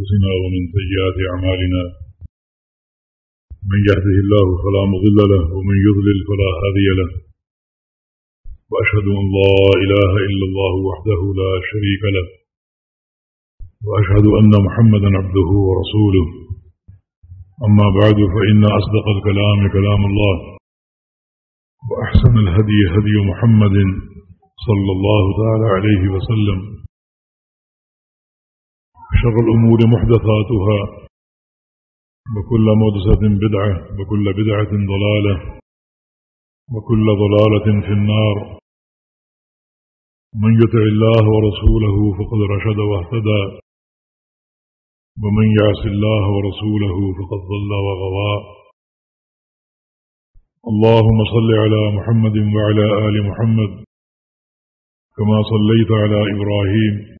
أنفسنا ومن سيئات أعمالنا من يهده الله فلا مضل له ومن يضلل فلا هادي له وأشهد أن لا إله إلا الله وحده لا شريك له وأشهد أن محمدا عبده ورسوله أما بعد فإن أصدق الكلام كلام الله وأحسن الهدي هدي محمد صلى الله تعالى عليه وسلم شر الأمور محدثاتها، وكل مدسة بدعة، وكل بدعة ضلالة، وكل ضلالة في النار. من يتع الله ورسوله فقد رشد واهتدى، ومن يعص الله ورسوله فقد ضل وغوى. اللهم صل على محمد وعلى آل محمد، كما صليت على إبراهيم.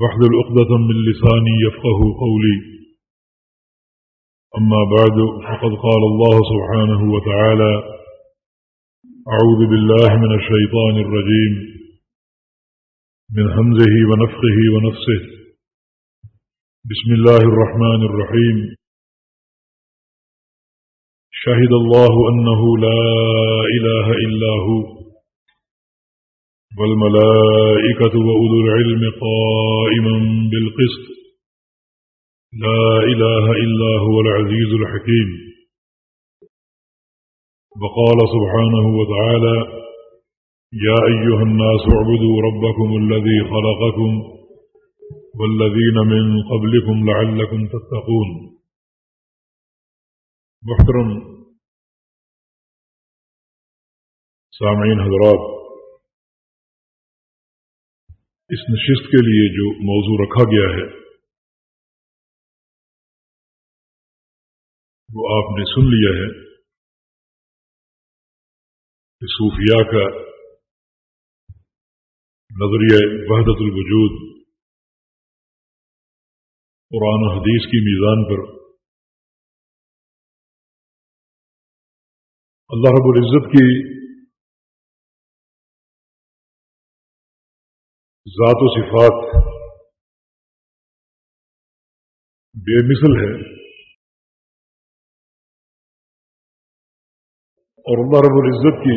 واحلل عقدة من لساني يفقه قولي. أما بعد، فقد قال الله سبحانه وتعالى أعوذ بالله من الشيطان الرجيم، من همزه ونفخه ونفسه. بسم الله الرحمن الرحيم. شهد الله أنه لا إله إلا هو. والملائكة وأولو العلم قائما بالقسط. لا إله إلا هو العزيز الحكيم. وقال سبحانه وتعالى يا أيها الناس اعبدوا ربكم الذي خلقكم والذين من قبلكم لعلكم تتقون. محترم، سامعین حضرات اس نشست کے لیے جو موضوع رکھا گیا ہے، وہ آپ نے سن لیا ہے۔ کہ صوفیاء کا نظریہ وحدت الوجود، قرآن و حدیث کی میزان پر۔ اللہ رب العزت کی ذات و صفات بے مثل ہے اور اللہ رب العزت کی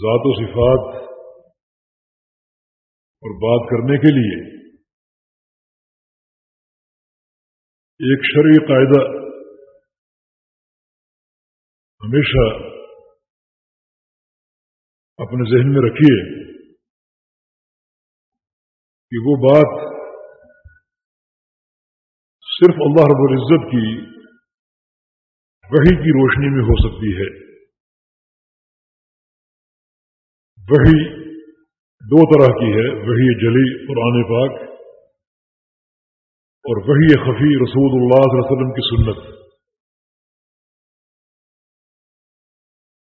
ذات و صفات اور بات کرنے کے لیے ایک شرعی قاعدہ ہمیشہ اپنے ذہن میں رکھیے۔ کہ وہ بات صرف اللہ رب العزت کی وہی کی روشنی میں ہو سکتی ہے۔ وہی دو طرح کی ہے وہی جلی قرآن پاک اور وہی خفی رسول اللہ صلی اللہ علیہ وسلم کی سنت۔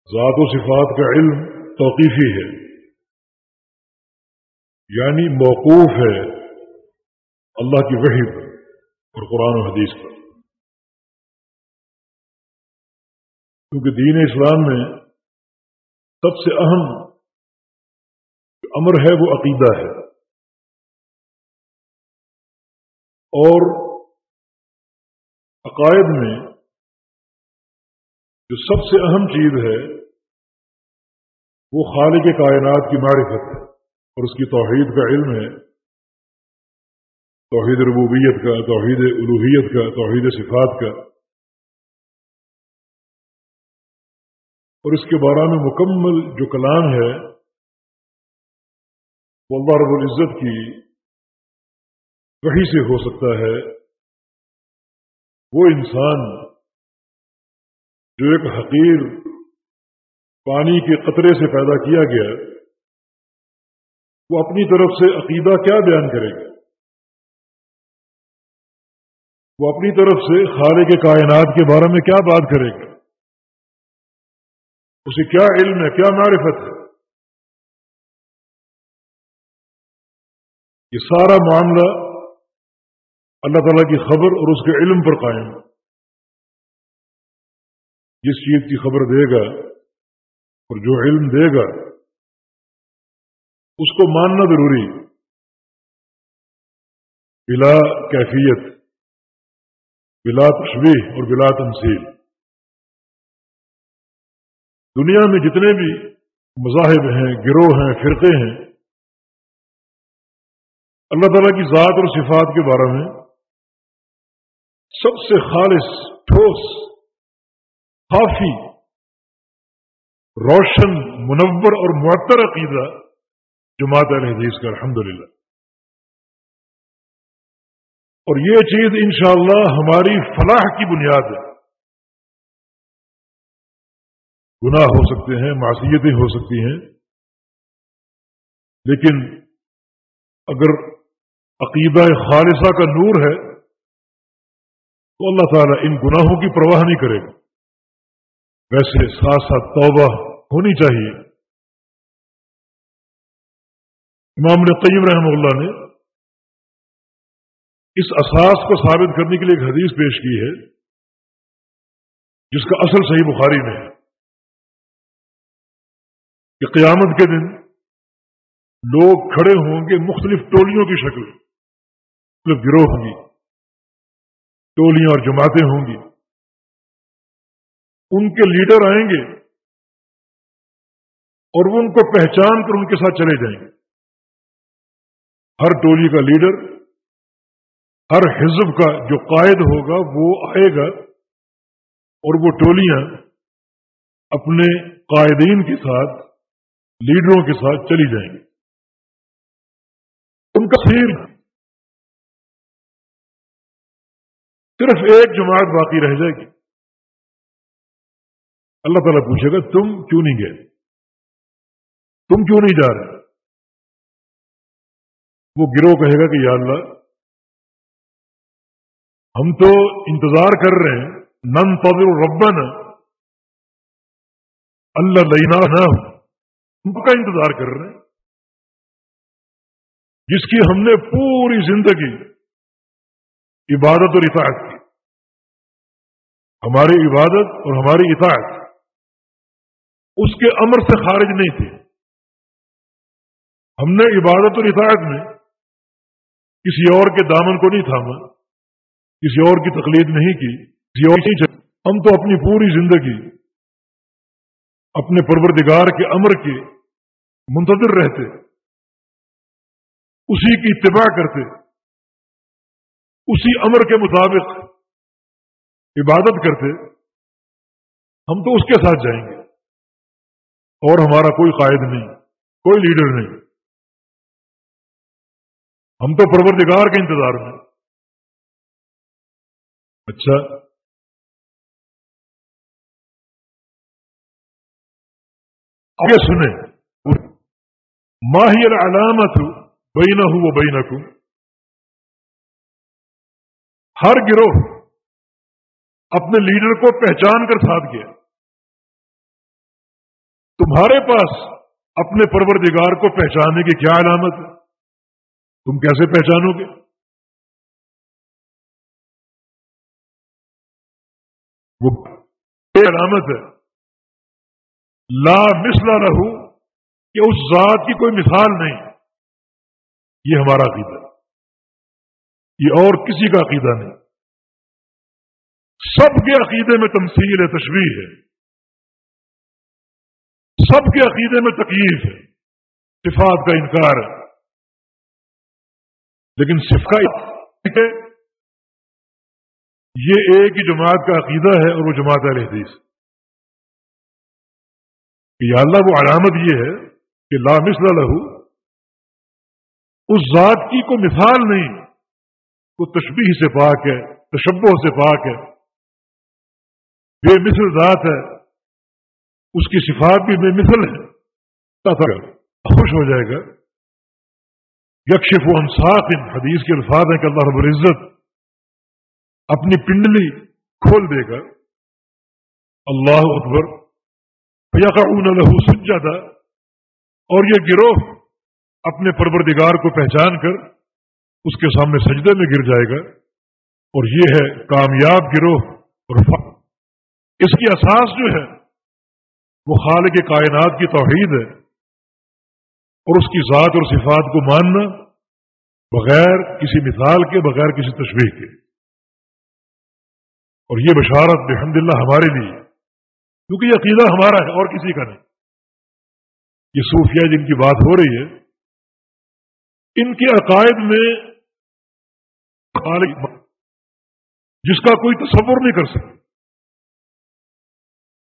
ذات و صفات کا علم توقیفی ہے۔ یعنی موقوف ہے اللہ کی وحی پر اور قرآن و حدیث پر۔ کیونکہ دین اسلام میں سب سے اہم جو امر ہے وہ عقیدہ ہے۔ اور عقائد میں جو سب سے اہم چیز ہے وہ خالق کائنات کی معرفت ہے۔ اور اس کی توحید کا علم ہے۔ توحید ربوبیت کا، توحید الوحیت کا، توحید صفات کا۔ اور اس کے بارے میں مکمل جو کلام ہے، وہ اللہ رب العزت کی وہی سے ہو سکتا ہے۔ وہ انسان جو ایک حقیر پانی کے قطرے سے پیدا کیا گیا۔ وہ اپنی طرف سے عقیدہ کیا بیان کرے گا؟ وہ اپنی طرف سے خالے کے کائنات کے بارے میں کیا بات کرے گا؟ اسے کیا علم ہے، کیا معرفت ہے؟ یہ سارا معاملہ اللہ تعالیٰ کی خبر اور اس کے علم پر قائم جس چیز کی خبر دے گا اور جو علم دے گا اس کو ماننا ضروری بلا کیفیت، بلا تشبیح اور بلا تمثیل۔ دنیا میں جتنے بھی مذاہب ہیں، گروہ ہیں، فرقے ہیں، اللہ تعالیٰ کی ذات اور صفات کے بارے میں سب سے خالص، ٹھوس، کافی، روشن، منور اور معطر عقیدہ جماعت علیہ حدیث کا الحمد للہ اور یہ چیز انشاءاللہ ہماری فلاح کی بنیاد ہے۔ گناہ ہو سکتے ہیں، معصیتیں ہو سکتی ہیں، لیکن اگر عقیدہ خالصہ کا نور ہے، تو اللہ تعالیٰ ان گناہوں کی پرواہ نہیں کرے گا۔ ویسے ساتھ ساتھ توبہ ہونی چاہیے۔ امام نے قیم رحم اللہ نے اس اساس کو ثابت کرنے کے لیے ایک حدیث پیش کی ہے، جس کا اصل صحیح بخاری میں ہے۔ کہ قیامت کے دن لوگ کھڑے ہوں گے مختلف ٹولیوں کی شکل، مختلف گروہ ہوں گی، ٹولیاں اور جماعتیں ہوں گی۔ ان کے لیڈر آئیں گے اور وہ ان کو پہچان کر ان کے ساتھ چلے جائیں گے۔ ہر ٹولی کا لیڈر، ہر حزب کا جو قائد ہوگا وہ آئے گا اور وہ ٹولیاں اپنے قائدین کے ساتھ، لیڈروں کے ساتھ چلی جائیں گی۔ ان کا سیر صرف ایک جماعت باقی رہ جائے گی۔ اللہ تعالیٰ پوچھے گا، تم کیوں نہیں گئے؟ تم کیوں نہیں جا رہے؟ وہ گروہ کہے گا کہ یا اللہ، ہم تو انتظار کر رہے ہیں نن پبر ربن اللہ لینا نہ کا انتظار کر رہے ہیں۔ جس کی ہم نے پوری زندگی عبادت اور اطاعت کی۔ ہماری عبادت اور ہماری اطاعت اس کے امر سے خارج نہیں تھے ہم نے عبادت اور اطاعت میں کسی اور کے دامن کو نہیں تھاما، کسی اور کی تقلید نہیں کی، کسی اور کی ہم تو اپنی پوری زندگی اپنے پروردگار کے امر کے منتظر رہتے، اسی کی اتباع کرتے، اسی امر کے مطابق عبادت کرتے، ہم تو اس کے ساتھ جائیں گے۔ اور ہمارا کوئی قائد نہیں، کوئی لیڈر نہیں۔ ہم تو پروردگار کے انتظار میں اچھا۔ آگے سنیں۔ ماہی العلامت بین ہوں بین ہر گروہ اپنے لیڈر کو پہچان کر ساتھ گیا۔ تمہارے پاس اپنے پروردگار کو پہچاننے کی کیا علامت ہے؟ تم کیسے پہچانو گے وہ علامت ہے لا مسلا رہو کہ اس ذات کی کوئی مثال نہیں یہ ہمارا عقیدہ یہ اور کسی کا عقیدہ نہیں سب کے عقیدے میں تمثیل ہے تشویح ہے سب کے عقیدے میں تکلیف ہے صفات کا انکار ہے لیکن صفا یہ ایک ہی جماعت کا عقیدہ ہے اور وہ جماعت حدیث۔ یا اللہ وہ علامت یہ ہے کہ لا مثل لہو، اس ذات کی کوئی مثال نہیں، وہ تشبیح سے پاک ہے، تشبہ سے پاک ہے۔ بے مثل ذات ہے، اس کی صفات بھی بے مثل ہے۔ خوش ہو جائے گا۔ یکشف و انصاف ان حدیث کے الفاظ ہیں کہ اللہ رب العزت اپنی پنڈلی کھول دے گا۔ اللہ اکبر اون لہو سجا تھا اور یہ گروہ اپنے پروردگار کو پہچان کر اس کے سامنے سجدے میں گر جائے گا۔ اور یہ ہے کامیاب گروہ اور اس کی اساس جو ہے وہ خالق کائنات کی توحید ہے۔ اور اس کی ذات اور صفات کو ماننا بغیر کسی مثال کے، بغیر کسی تشریح کے۔ اور یہ بشارت بحمد اللہ ہمارے لیے، کیونکہ یہ عقیدہ ہمارا ہے، اور کسی کا نہیں۔ یہ صوفیہ جن کی بات ہو رہی ہے، ان کے عقائد میں خالق جس کا کوئی تصور نہیں کر سکتا۔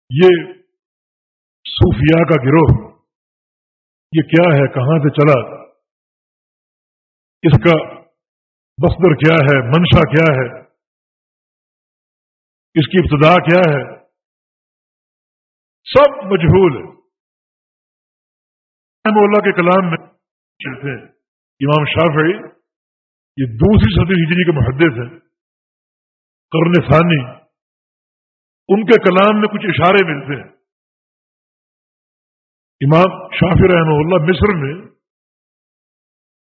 یہ صوفیہ کا گروہ۔ یہ کیا ہے؟ کہاں سے چلا؟ اس کا بستر کیا ہے؟ منشا کیا ہے؟ اس کی ابتدا کیا ہے؟ سب مجہول ہے اللہ کے کلام میں چلتے ہیں۔ امام شافعی یہ دوسری صدی ہجری کے محدث ہیں۔ کرن ثانی۔ ان کے کلام میں کچھ اشارے ملتے ہیں۔ امام شافی رحمہ اللہ مصر میں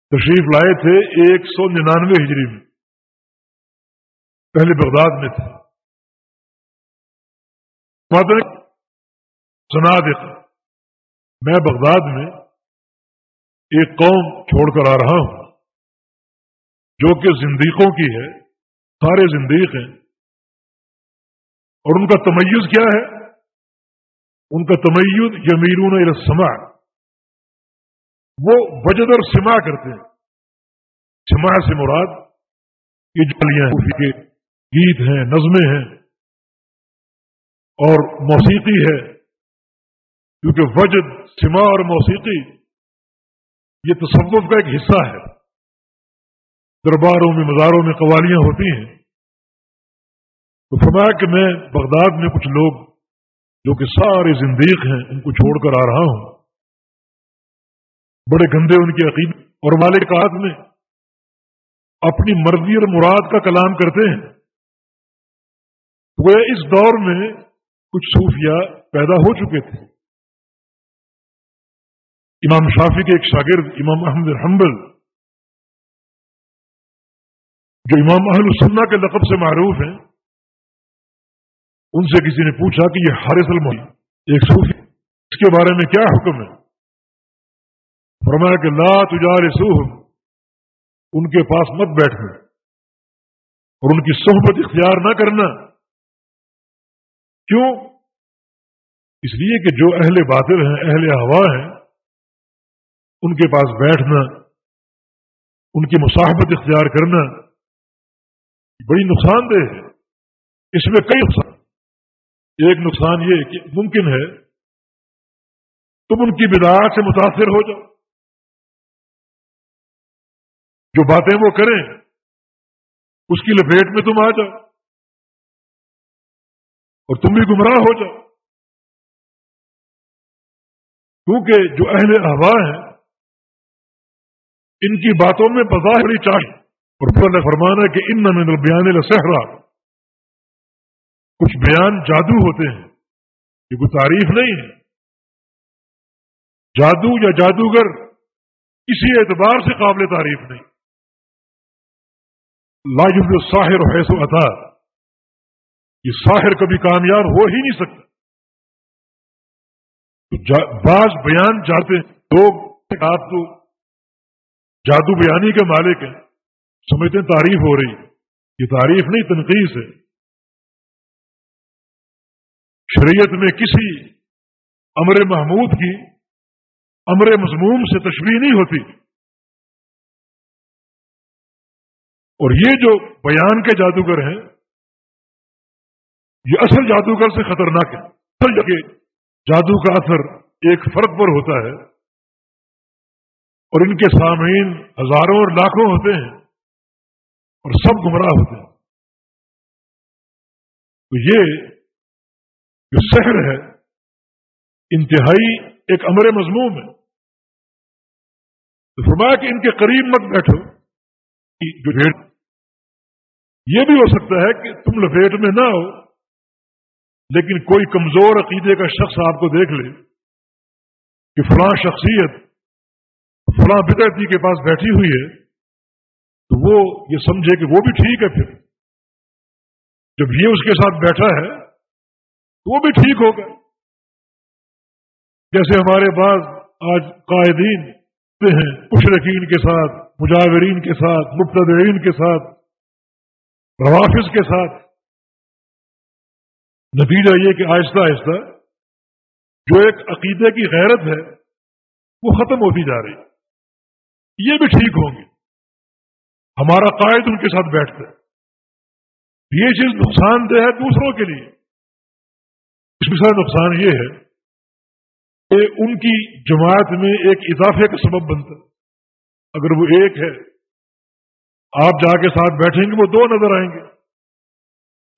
تشریف لائے تھے ایک سو ننانوے ہجری میں۔ پہلے بغداد میں تھے۔ سنا دیتا میں بغداد میں ایک قوم چھوڑ کر آ رہا ہوں، جو کہ زندیقوں کی ہے، سارے زندیق ہیں۔ اور ان کا تمیز کیا ہے؟ ان کا تمیز یمیرون السما وہ وجد اور سما کرتے ہیں. سما سے مراد یہ جلیاں کے گیت ہیں، نظمیں ہیں، اور موسیقی ہے. کیونکہ وجد سما اور موسیقی یہ تصوف کا ایک حصہ ہے. درباروں میں، مزاروں میں قوالیاں ہوتی ہیں. تو فرمایا کہ میں بغداد میں کچھ لوگ جو کہ سارے زندیق ہیں، ان کو چھوڑ کر آ رہا ہوں۔ بڑے گندے ان کے عقید اور مالک میں اپنی مرضی اور مراد کا کلام کرتے ہیں۔ وہ اس دور میں کچھ صوفیہ پیدا ہو چکے تھے۔ امام شافی کے ایک شاگرد، امام احمد حنبل، جو امام اہل السنہ کے لقب سے معروف ہیں ان سے کسی نے پوچھا کہ یہ حارث المل ایک صوفی اس کے بارے میں کیا حکم ہے؟ فرمایا کہ لا تجار سوہ ان کے پاس مت بیٹھنا اور ان کی صحبت اختیار نہ کرنا۔ کیوں؟ اس لیے کہ جو اہل باطل ہیں، اہل ہوا ہیں، ان کے پاس بیٹھنا، ان کی مصاحبت اختیار کرنا بڑی نقصان دہ ہے۔ اس میں کئی نقصان ایک نقصان یہ کہ ممکن ہے تم ان کی بداعت سے متاثر ہو جاؤ۔ جو باتیں وہ کریں، اس کی لپیٹ میں تم آ جاؤ۔ اور تم بھی گمراہ ہو جاؤ۔ کیونکہ جو اہل ہوا ہیں، ان کی باتوں میں بظاہری چاہیے اور پھر نے فرمانا کہ ان میں بیان لسحرا۔ کچھ بیان جادو ہوتے ہیں، یہ کوئی تعریف نہیں ہے۔ جادو یا جادوگر کسی اعتبار سے قابل تعریف نہیں۔ لاجب ساحر حیث و عطا یہ ساحر کبھی کامیاب ہو ہی نہیں سکتا۔ بعض بیان جاتے لوگ آپ تو جادو بیانی کے مالک ہیں، سمجھتے ہیں تعریف ہو رہی یہ تعریف نہیں تنقید ہے۔ شریعت میں کسی امر محمود کی، امر مضموم سے تشریح نہیں ہوتی۔ اور یہ جو بیان کے جادوگر ہیں، یہ اصل جادوگر سے خطرناک ہے۔ اصل جگہ جادو کا اثر ایک فرد پر ہوتا ہے اور ان کے سامعین ہزاروں اور لاکھوں ہوتے ہیں اور سب گمراہ ہوتے ہیں۔ تو یہ جو شہر ہے، انتہائی ایک امر مضموم ہے۔ تو فرمایا کہ ان کے قریب مت بیٹھو۔ جو ریڑھ یہ بھی ہو سکتا ہے کہ تم لپیٹ میں نہ ہو، لیکن کوئی کمزور عقیدے کا شخص آپ کو دیکھ لے کہ فلاں شخصیت، فلاں بدرتی کے پاس بیٹھی ہوئی ہے، تو وہ یہ سمجھے کہ وہ بھی ٹھیک ہے پھر۔ جب یہ اس کے ساتھ بیٹھا ہے تو وہ بھی ٹھیک ہوگا جیسے ہمارے بعض آج قائدین ہیں مشرقین کے ساتھ، مجاورین کے ساتھ مبتدئین کے ساتھ، روافظ کے ساتھ۔ نتیجہ یہ کہ آہستہ آہستہ جو ایک عقیدے کی غیرت ہے، وہ ختم ہوتی جا رہی یہ بھی ٹھیک ہوں گے۔ ہمارا قائد ان کے ساتھ بیٹھتا ہے۔ یہ چیز نقصان دہ ہے دوسروں کے لیے۔ اس میں سارا نقصان یہ ہے کہ ان کی جماعت میں ایک اضافے کا سبب بنتا ہے۔ اگر وہ ایک ہے، آپ جا کے ساتھ بیٹھیں گے، وہ دو نظر آئیں گے۔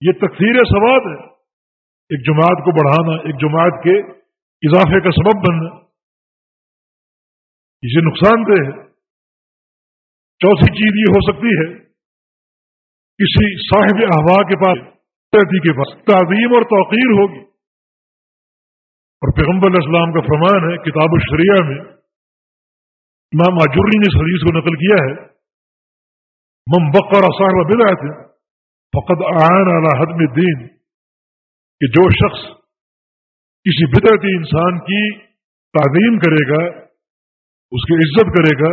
یہ تقسیر سواد ہے۔ ایک جماعت کو بڑھانا، ایک جماعت کے اضافے کا سبب بننا۔ یہ نقصان دہ ہے، چوتھی چیز یہ ہو سکتی ہے، کسی صاحب احوا کے پاس کے پاس تعظیم اور توقیر ہوگی۔ اور پیغمبر علیہ السلام کا فرمان ہے، کتاب الشریعہ میں امام آجری نے اس حدیث کو نقل کیا ہے مم بقر صاحب بدعت فقد آئین علی حدم الدین کہ جو شخص کسی بدعتی انسان کی تعظیم کرے گا، اس کی عزت کرے گا،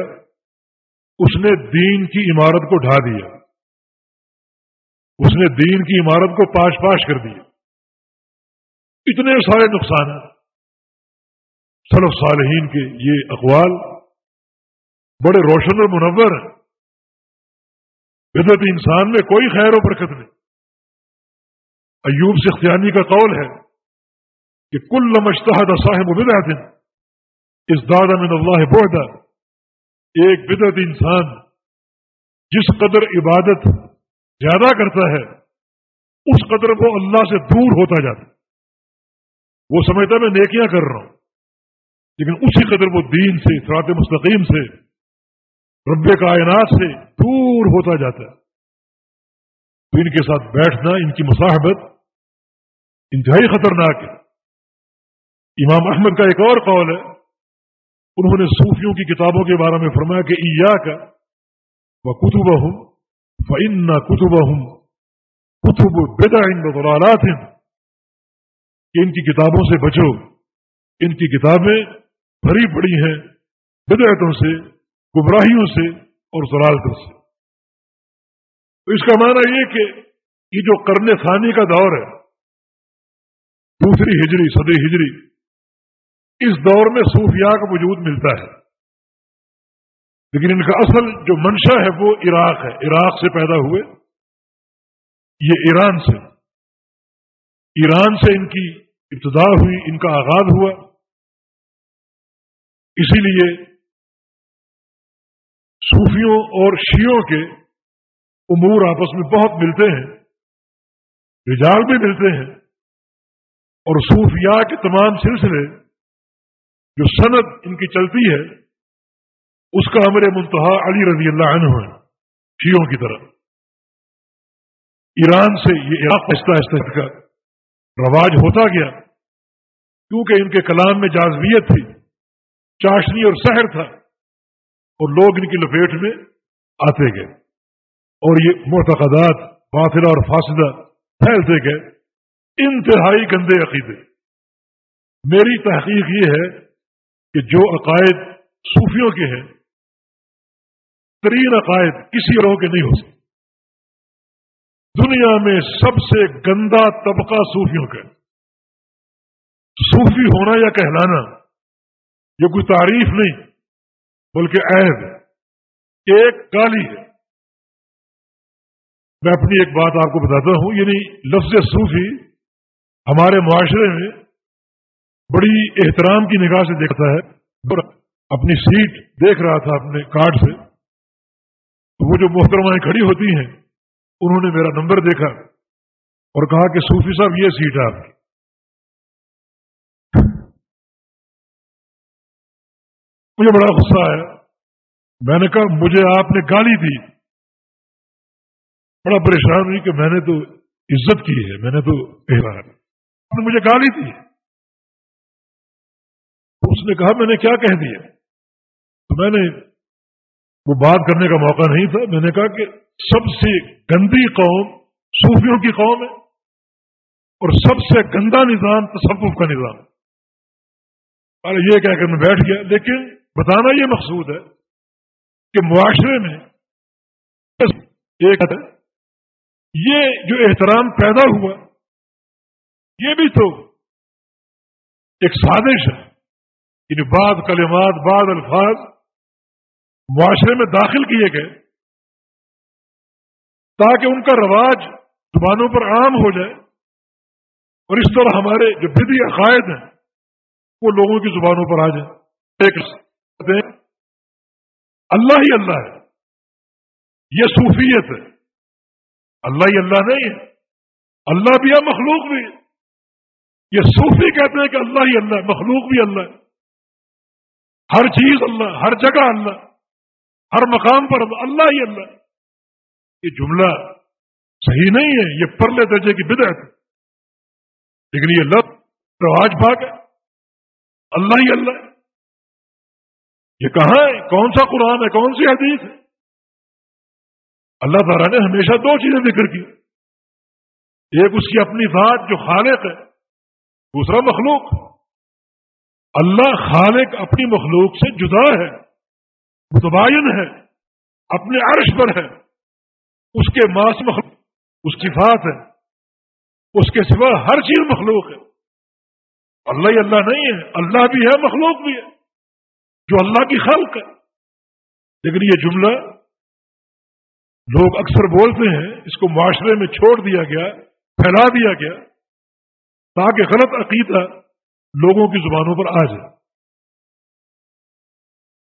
اس نے دین کی عمارت کو ڈھا دیا، اس نے دین کی عمارت کو پاش پاش کر دیا۔ اتنے سارے نقصان ہیں سلف صالحین کے یہ اقوال بڑے روشن اور منور ہیں۔ بدت انسان میں کوئی خیر و برکت نہیں۔ ایوب سختیانی کا قول ہے کہ کل لمشتہ صاحب بدعت اس دادا من اللہ بہدا ایک بدعت انسان جس قدر عبادت زیادہ کرتا ہے، اس قدر وہ اللہ سے دور ہوتا جاتا وہ سمجھتا میں نیکیاں کر رہا ہوں۔ لیکن اسی قدر وہ دین سے فرات مستقیم سے، رب کائنات سے دور ہوتا جاتا ہے۔ تو ان کے ساتھ بیٹھنا، ان کی مصاحبت انتہائی خطرناک ہے۔ امام احمد کا ایک اور قول ہے۔ انہوں نے صوفیوں کی کتابوں کے بارے میں فرمایا کہ ایا کا وہ کتب ہوں فن کتب ہوں کتب بدا ان کہ ان کی کتابوں سے بچو۔ ان کی کتابیں بھری پڑی ہیں بدعتوں سے، گمراہیوں سے اور ضلالتوں سے۔ تو اس کا معنی یہ کہ یہ جو کرنے ثانی کا دور ہے، دوسری ہجری، صدی ہجری، اس دور میں صوفیاء کا وجود ملتا ہے۔ لیکن ان کا اصل جو منشا ہے وہ عراق ہے۔ عراق سے پیدا ہوئے، یہ ایران سے۔ ایران سے ان کی ابتدا ہوئی، ان کا آغاز ہوا۔ اسی لیے صوفیوں اور شیوں کے امور آپس میں بہت ملتے ہیں، رجال بھی ملتے ہیں، اور صوفیاء کے تمام سلسلے جو صنعت ان کی چلتی ہے، اس کا امر منتہا علی رضی اللہ عنہ ہے شیوں کی طرح ایران سے یہ عراق آہستہ آہستہ کا رواج ہوتا گیا، کیونکہ ان کے کلام میں جازویت تھی۔ چاشنی اور سحر تھا۔ اور لوگ ان کی لپیٹ میں آتے گئے۔ اور یہ معتقدات، باطلہ اور فاصلہ پھیلتے گئے۔ انتہائی گندے عقیدے۔ میری تحقیق یہ ہے کہ جو عقائد صوفیوں کے ہیں، ترین عقائد کسی روح کے نہیں ہو سکتے۔ دنیا میں سب سے گندا طبقہ صوفیوں کا صوفی ہونا یا کہلانا یہ کوئی تعریف نہیں، بلکہ عہد ہے، ایک گالی ہے۔ میں اپنی ایک بات آپ کو بتاتا ہوں یعنی لفظ صوفی ہمارے معاشرے میں بڑی احترام کی نگاہ سے دیکھتا ہے، اور اپنی سیٹ دیکھ رہا تھا اپنے کارڈ سے۔ تو وہ جو محترمائیں کھڑی ہوتی ہیں، انہوں نے میرا نمبر دیکھا اور کہا کہ صوفی صاحب، یہ سیٹ ہے آپ کی۔ مجھے بڑا غصہ آیا۔ میں نے کہا، مجھے آپ نے گالی دی۔ بڑا پریشان ہوئی کہ میں نے تو عزت کی ہے، میں نے تو آپ نے مجھے گالی دی۔ اس نے کہا، میں نے کیا کہہ دیا؟ تو میں نے وہ بات کرنے کا موقع نہیں تھا۔ میں نے کہا کہ سب سے گندی قوم صوفیوں کی قوم ہے اور سب سے گندا نظام تصوف کا نظام۔ ارے یہ کہہ کر میں بیٹھ گیا۔ لیکن بتانا یہ مقصود ہے کہ معاشرے میں ایک یہ جو احترام پیدا ہوا، یہ بھی تو ایک سازش ہے۔ یعنی بعض کلمات، بعض الفاظ معاشرے میں داخل کیے گئے تاکہ ان کا رواج زبانوں پر عام ہو جائے اور اس طرح ہمارے جو بدی عقائد ہیں، وہ لوگوں کی زبانوں پر آ جائیں۔ ایک اللہ ہی اللہ ہے۔ یہ صوفیت ہے۔ اللہ ہی اللہ نہیں ہے۔ اللہ بھی ہے، مخلوق بھی ہے۔ یہ صوفی کہتے ہیں کہ اللہ ہی اللہ مخلوق بھی اللہ ہے۔ ہر چیز اللہ ہر جگہ اللہ ہر مقام پر اللہ ہی اللہ یہ جملہ صحیح نہیں ہے، یہ پرلے درجے کی بدعت ہے۔ لیکن یہ لفظ رواج بھاگ ہے۔ اللہ ہی اللہ یہ کہاں ہے؟ کون سا قرآن ہے؟ کون سی حدیث ہے؟ اللہ تعالیٰ نے ہمیشہ دو چیزیں ذکر کی۔ ایک اس کی اپنی ذات جو خالق ہے، دوسرا مخلوق۔ اللہ خالق اپنی مخلوق سے جدا ہے، متباین ہے، اپنے عرش پر ہے۔ اس کے ماس مخلوق، اس کی فات ہے۔ اس کے سوا ہر چیز مخلوق ہے۔ اللہ ہی اللہ نہیں ہے، اللہ بھی ہے، مخلوق بھی ہے۔ جو اللہ کی خلق ہے۔ لیکن یہ جملہ لوگ اکثر بولتے ہیں، اس کو معاشرے میں چھوڑ دیا گیا، پھیلا دیا گیا، تاکہ غلط عقیدہ لوگوں کی زبانوں پر آ جائے۔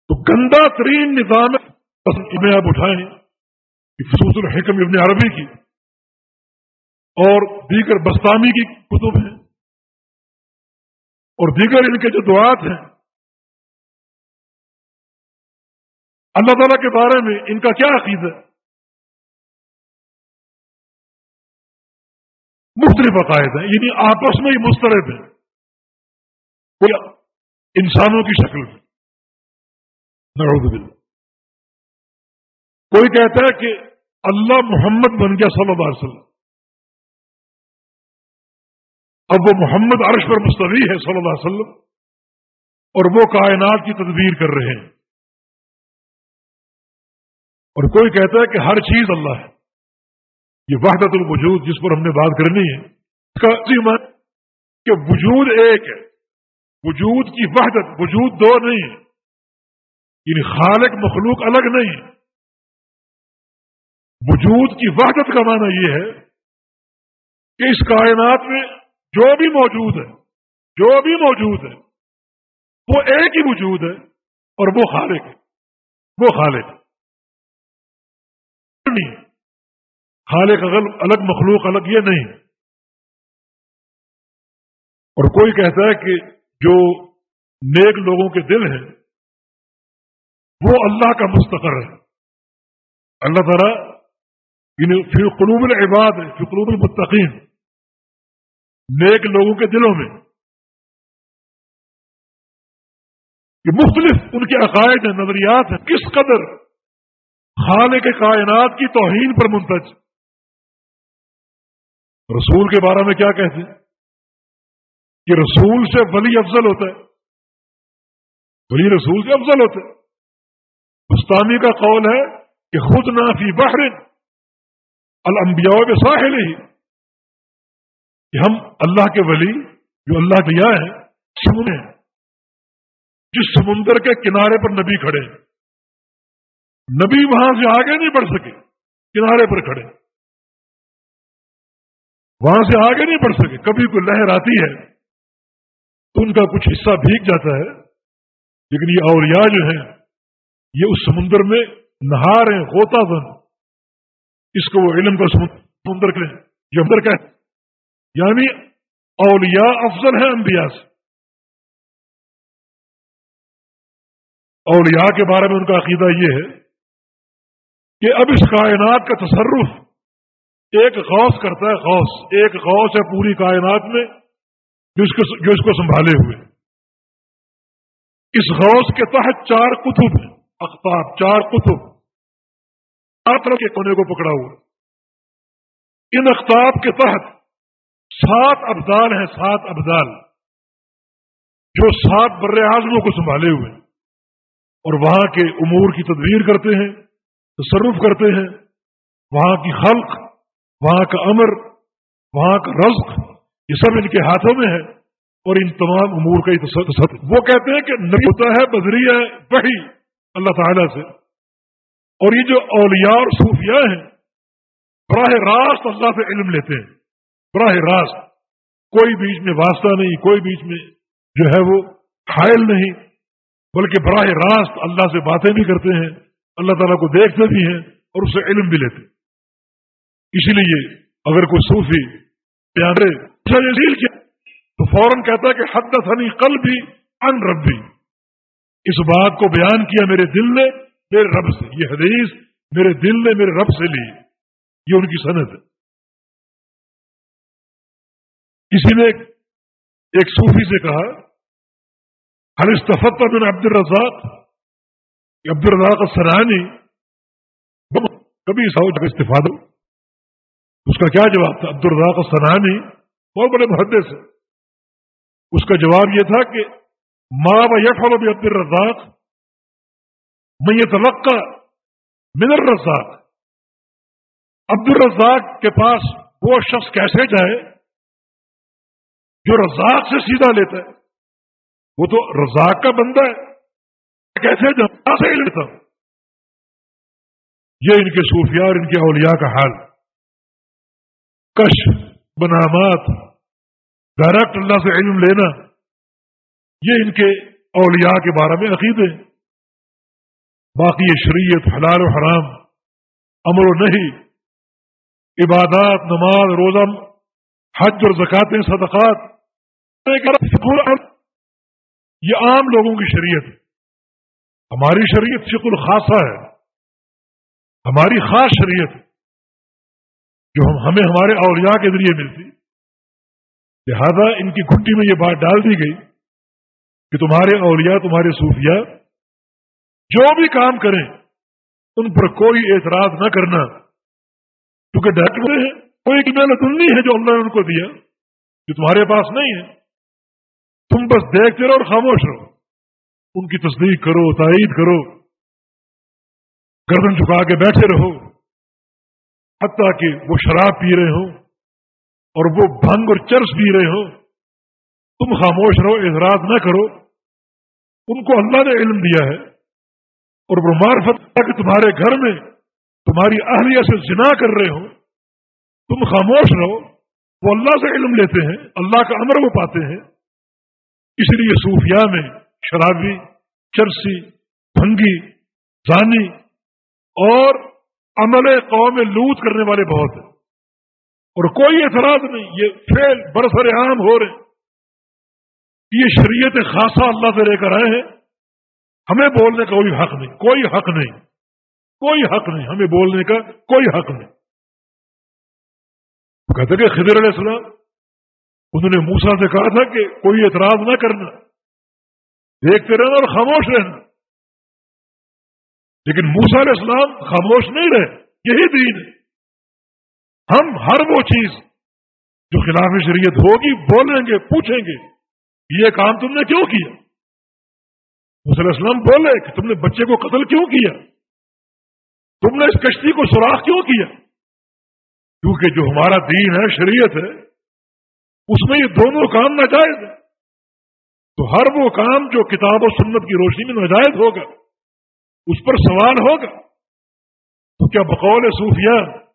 تو گندا ترین نظام میں آپ اٹھائیں خصوص الحکم ابن عربی کی اور دیگر بستانی کی کتب ہیں۔ اور دیگر ان کے جو دعات ہیں اللہ تعالیٰ کے بارے میں ان کا کیا عقید ہے؟ مختلف عقائد ہیں یعنی آپس میں ہی مسترد ہیں۔ کوئی انسانوں کی شکل میں۔ نعوذ باللہ۔ کوئی کہتا ہے کہ اللہ محمد بن گیا صلی اللہ علیہ وسلم۔ اب وہ محمد عرش پر مستوی ہے صلی اللہ علیہ وسلم اور وہ کائنات کی تدبیر کر رہے ہیں۔ اور کوئی کہتا ہے کہ ہر چیز اللہ ہے۔ یہ وحدت الوجود جس پر ہم نے بات کرنی ہے، اس کا کہ وجود ایک ہے۔ وجود کی وحدت، وجود دو نہیں ہے۔ یعنی خالق مخلوق الگ نہیں ہے۔ وجود کی وحدت کا معنی یہ ہے کہ اس کائنات میں جو بھی موجود ہے، جو بھی موجود ہے، وہ ایک ہی وجود ہے اور وہ خالق ہے۔ وہ خالق ہے۔ نہیں۔ خالق الگ مخلوق الگ یہ نہیں۔ اور کوئی کہتا ہے کہ جو نیک لوگوں کے دل ہیں، وہ اللہ کا مستقر ہے۔ اللہ تعالیٰ یعنی پھر قلوب العباد ہے پھر قلوب المتقین۔ نیک لوگوں کے دلوں میں۔ یہ مختلف ان کے عقائد ہیں، نظریات ہیں، کس قدر خالق کے کائنات کی توہین پر منتج۔ رسول کے بارے میں کیا کہتے ہیں؟ کہ رسول سے ولی افضل ہوتا ہے۔ ولی رسول سے افضل ہوتا ہے۔ مستانی کا قول ہے کہ خود نافی بحر الانبیاء کے ساحل ہی کہ ہم اللہ کے ولی جو اللہ کے یہاں ہیں۔ جس سمندر کے کنارے پر نبی کھڑے نبی وہاں سے آگے نہیں بڑھ سکے، کنارے پر کھڑے۔ وہاں سے آگے نہیں بڑھ سکے، کبھی کوئی لہر آتی ہے تو ان کا کچھ حصہ بھیگ جاتا ہے۔ لیکن یہ اولیاء جو ہیں، یہ اس سمندر میں نہا رہے ہیں ہوتا بن۔ اس کو وہ علم کا سمندر کریں یہ اندر کا یعنی اولیاء افضل ہے انبیاء سے۔ اولیاء کے بارے میں ان کا عقیدہ یہ ہے کہ اب اس کائنات کا تصرف ایک غوث کرتا ہے، غوث۔ ایک غوث ہے پوری کائنات میں جو اس کو جو اس کو سنبھالے ہوئے۔ اس غوث کے تحت چار کتب ہیں اختاب چار کتب طرح کے کونے کو پکڑا ہوا۔ ان اختاب کے تحت سات ابدال ہیں، سات ابدال۔ جو سات بر اعظموں کو سنبھالے ہوئے۔ اور وہاں کے امور کی تدبیر کرتے ہیں۔ تصرف کرتے ہیں، وہاں کی خلق، وہاں کا امر، وہاں کا رزق، یہ سب ان کے ہاتھوں میں ہے اور ان تمام امور کا تصد وہ کہتے ہیں کہ نبی ہوتا ہے بدریہ وہی اللہ تعالیٰ سے۔ اور یہ جو اولیاء اور صوفیاء ہیں، براہ راست اللہ سے علم لیتے ہیں۔ براہ راست۔ کوئی بیچ میں واسطہ نہیں، کوئی بیچ میں جو ہے وہ حائل نہیں، بلکہ براہ راست اللہ سے باتیں بھی کرتے ہیں۔ اللہ تعالیٰ کو دیکھتے بھی ہیں اور اس سے علم بھی لیتے اسی لیے اگر کوئی صوفی پیارے کیا تو فوراً کہتا ہے کہ حد ثنی کل بھی ان ربی۔ اس بات کو بیان کیا میرے دل نے، میرے رب سے۔ یہ حدیث میرے دل نے، میرے رب سے لی۔ یہ ان کی صنعت ہے۔ کسی نے ایک صوفی سے کہا ہر استفت بن عبد الرزاق؟ عبد الرزاق سرانی کبھی سعود کا استفادہ اس کا کیا جواب تھا؟ عبد الرزاق سرانی بہت بڑے محدث سے اس کا جواب یہ تھا کہ ماں و یفر اب عبد الرزاق میں یہ توقع من الرزاق۔ عبد الرزاق کے پاس وہ شخص کیسے جائے؟ جو رزاق سے سیدھا لیتا ہے۔ وہ تو رزاق کا بندہ ہے۔ کیسے جب سے ہی لیتا ہوں یہ ان کے صوفیاء اور ان کے اولیاء کا حال۔ کش بنامات، ڈائریکٹ اللہ سے علم لینا، یہ ان کے اولیاء کے بارے میں عقیدے۔ باقی یہ شریعت حلال و حرام، امر و نہیں عبادات، نماز روزم حج اور زکاتیں صدقات۔ یہ عام لوگوں کی شریعت۔ ہے ہماری شریعت فک الخاصہ ہے۔ ہماری خاص شریعت جو ہم ہمیں ہمارے اولیاء کے ذریعے ملتی۔ لہذا ان کی گھٹی میں یہ بات ڈال دی گئی کہ تمہارے اولیاء، تمہارے صوفیاء جو بھی کام کریں، ان پر کوئی اعتراض نہ کرنا۔ کیونکہ ڈاکٹر ہیں، کوئی محنت نہیں ہے جو اللہ نے ان کو دیا، جو تمہارے پاس نہیں ہے۔ تم بس دیکھتے رہو اور خاموش رہو۔ ان کی تصدیق کرو، تائید کرو، گردن چکا کے بیٹھے رہو، حتیٰ کہ وہ شراب پی رہے ہوں اور وہ بھنگ اور چرس پی رہے ہوں۔ تم خاموش رہو، اعتراض نہ کرو۔ ان کو اللہ نے علم دیا ہے اور وہ معرفت کہ تمہارے گھر میں تمہاری اہلیہ سے جنا کر رہے ہو تم خاموش رہو، وہ اللہ سے علم لیتے ہیں، اللہ کا امر وہ پاتے ہیں۔ اس لیے صوفیاء میں شرابی، چرسی، بھنگی، زانی اور عمل قوم لوت کرنے والے بہت ہیں۔ اور کوئی اعتراض نہیں، یہ فیل برسر عام ہو رہے یہ شریعت خاصا اللہ سے لے کر آئے ہیں۔ ہمیں بولنے کا کوئی حق نہیں، کوئی حق نہیں۔ کوئی حق نہیں، ہمیں بولنے کا کوئی حق نہیں۔ کہتے کہ خضر علیہ السلام، انہوں نے موسا سے کہا تھا کہ کوئی اعتراض نہ کرنا۔ دیکھتے رہنا اور خاموش رہنا لیکن موسا علیہ السلام خاموش نہیں رہے، یہی دین ہے۔ ہم ہر وہ چیز جو خلاف شریعت ہوگی بولیں گے، پوچھیں گے، یہ کام تم نے کیوں کیا؟ موسیٰ علیہ السلام بولے کہ تم نے بچے کو قتل کیوں کیا؟ تم نے اس کشتی کو سوراخ کیوں کیا؟ کیونکہ جو ہمارا دین ہے، شریعت ہے، اس میں یہ دونوں کام ناجائز ہیں۔ تو ہر وہ کام جو کتاب و سنت کی روشنی میں ناجائز ہوگا، اس پر سوال ہوگا۔ تو کیا بقول صوفیہ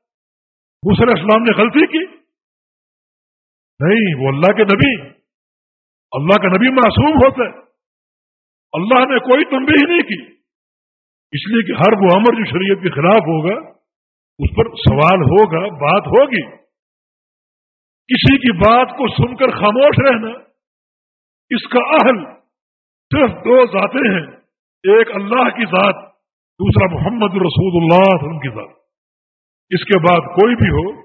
علیہ السلام نے غلطی کی؟ نہیں، وہ اللہ کے نبی۔ اللہ کا نبی معصوم ہوتا ہے۔ اللہ نے کوئی تنبیہ نہیں کی۔ اس لیے کہ ہر وہ عمر جو شریعت کے خلاف ہوگا، اس پر سوال ہوگا، بات ہوگی۔ کسی کی بات کو سن کر خاموش رہنا اس کا اہل صرف دو ذاتیں ہیں، ایک اللہ کی ذات، دوسرا محمد رسول اللہ کی ذات۔ اس کے بعد کوئی بھی ہو،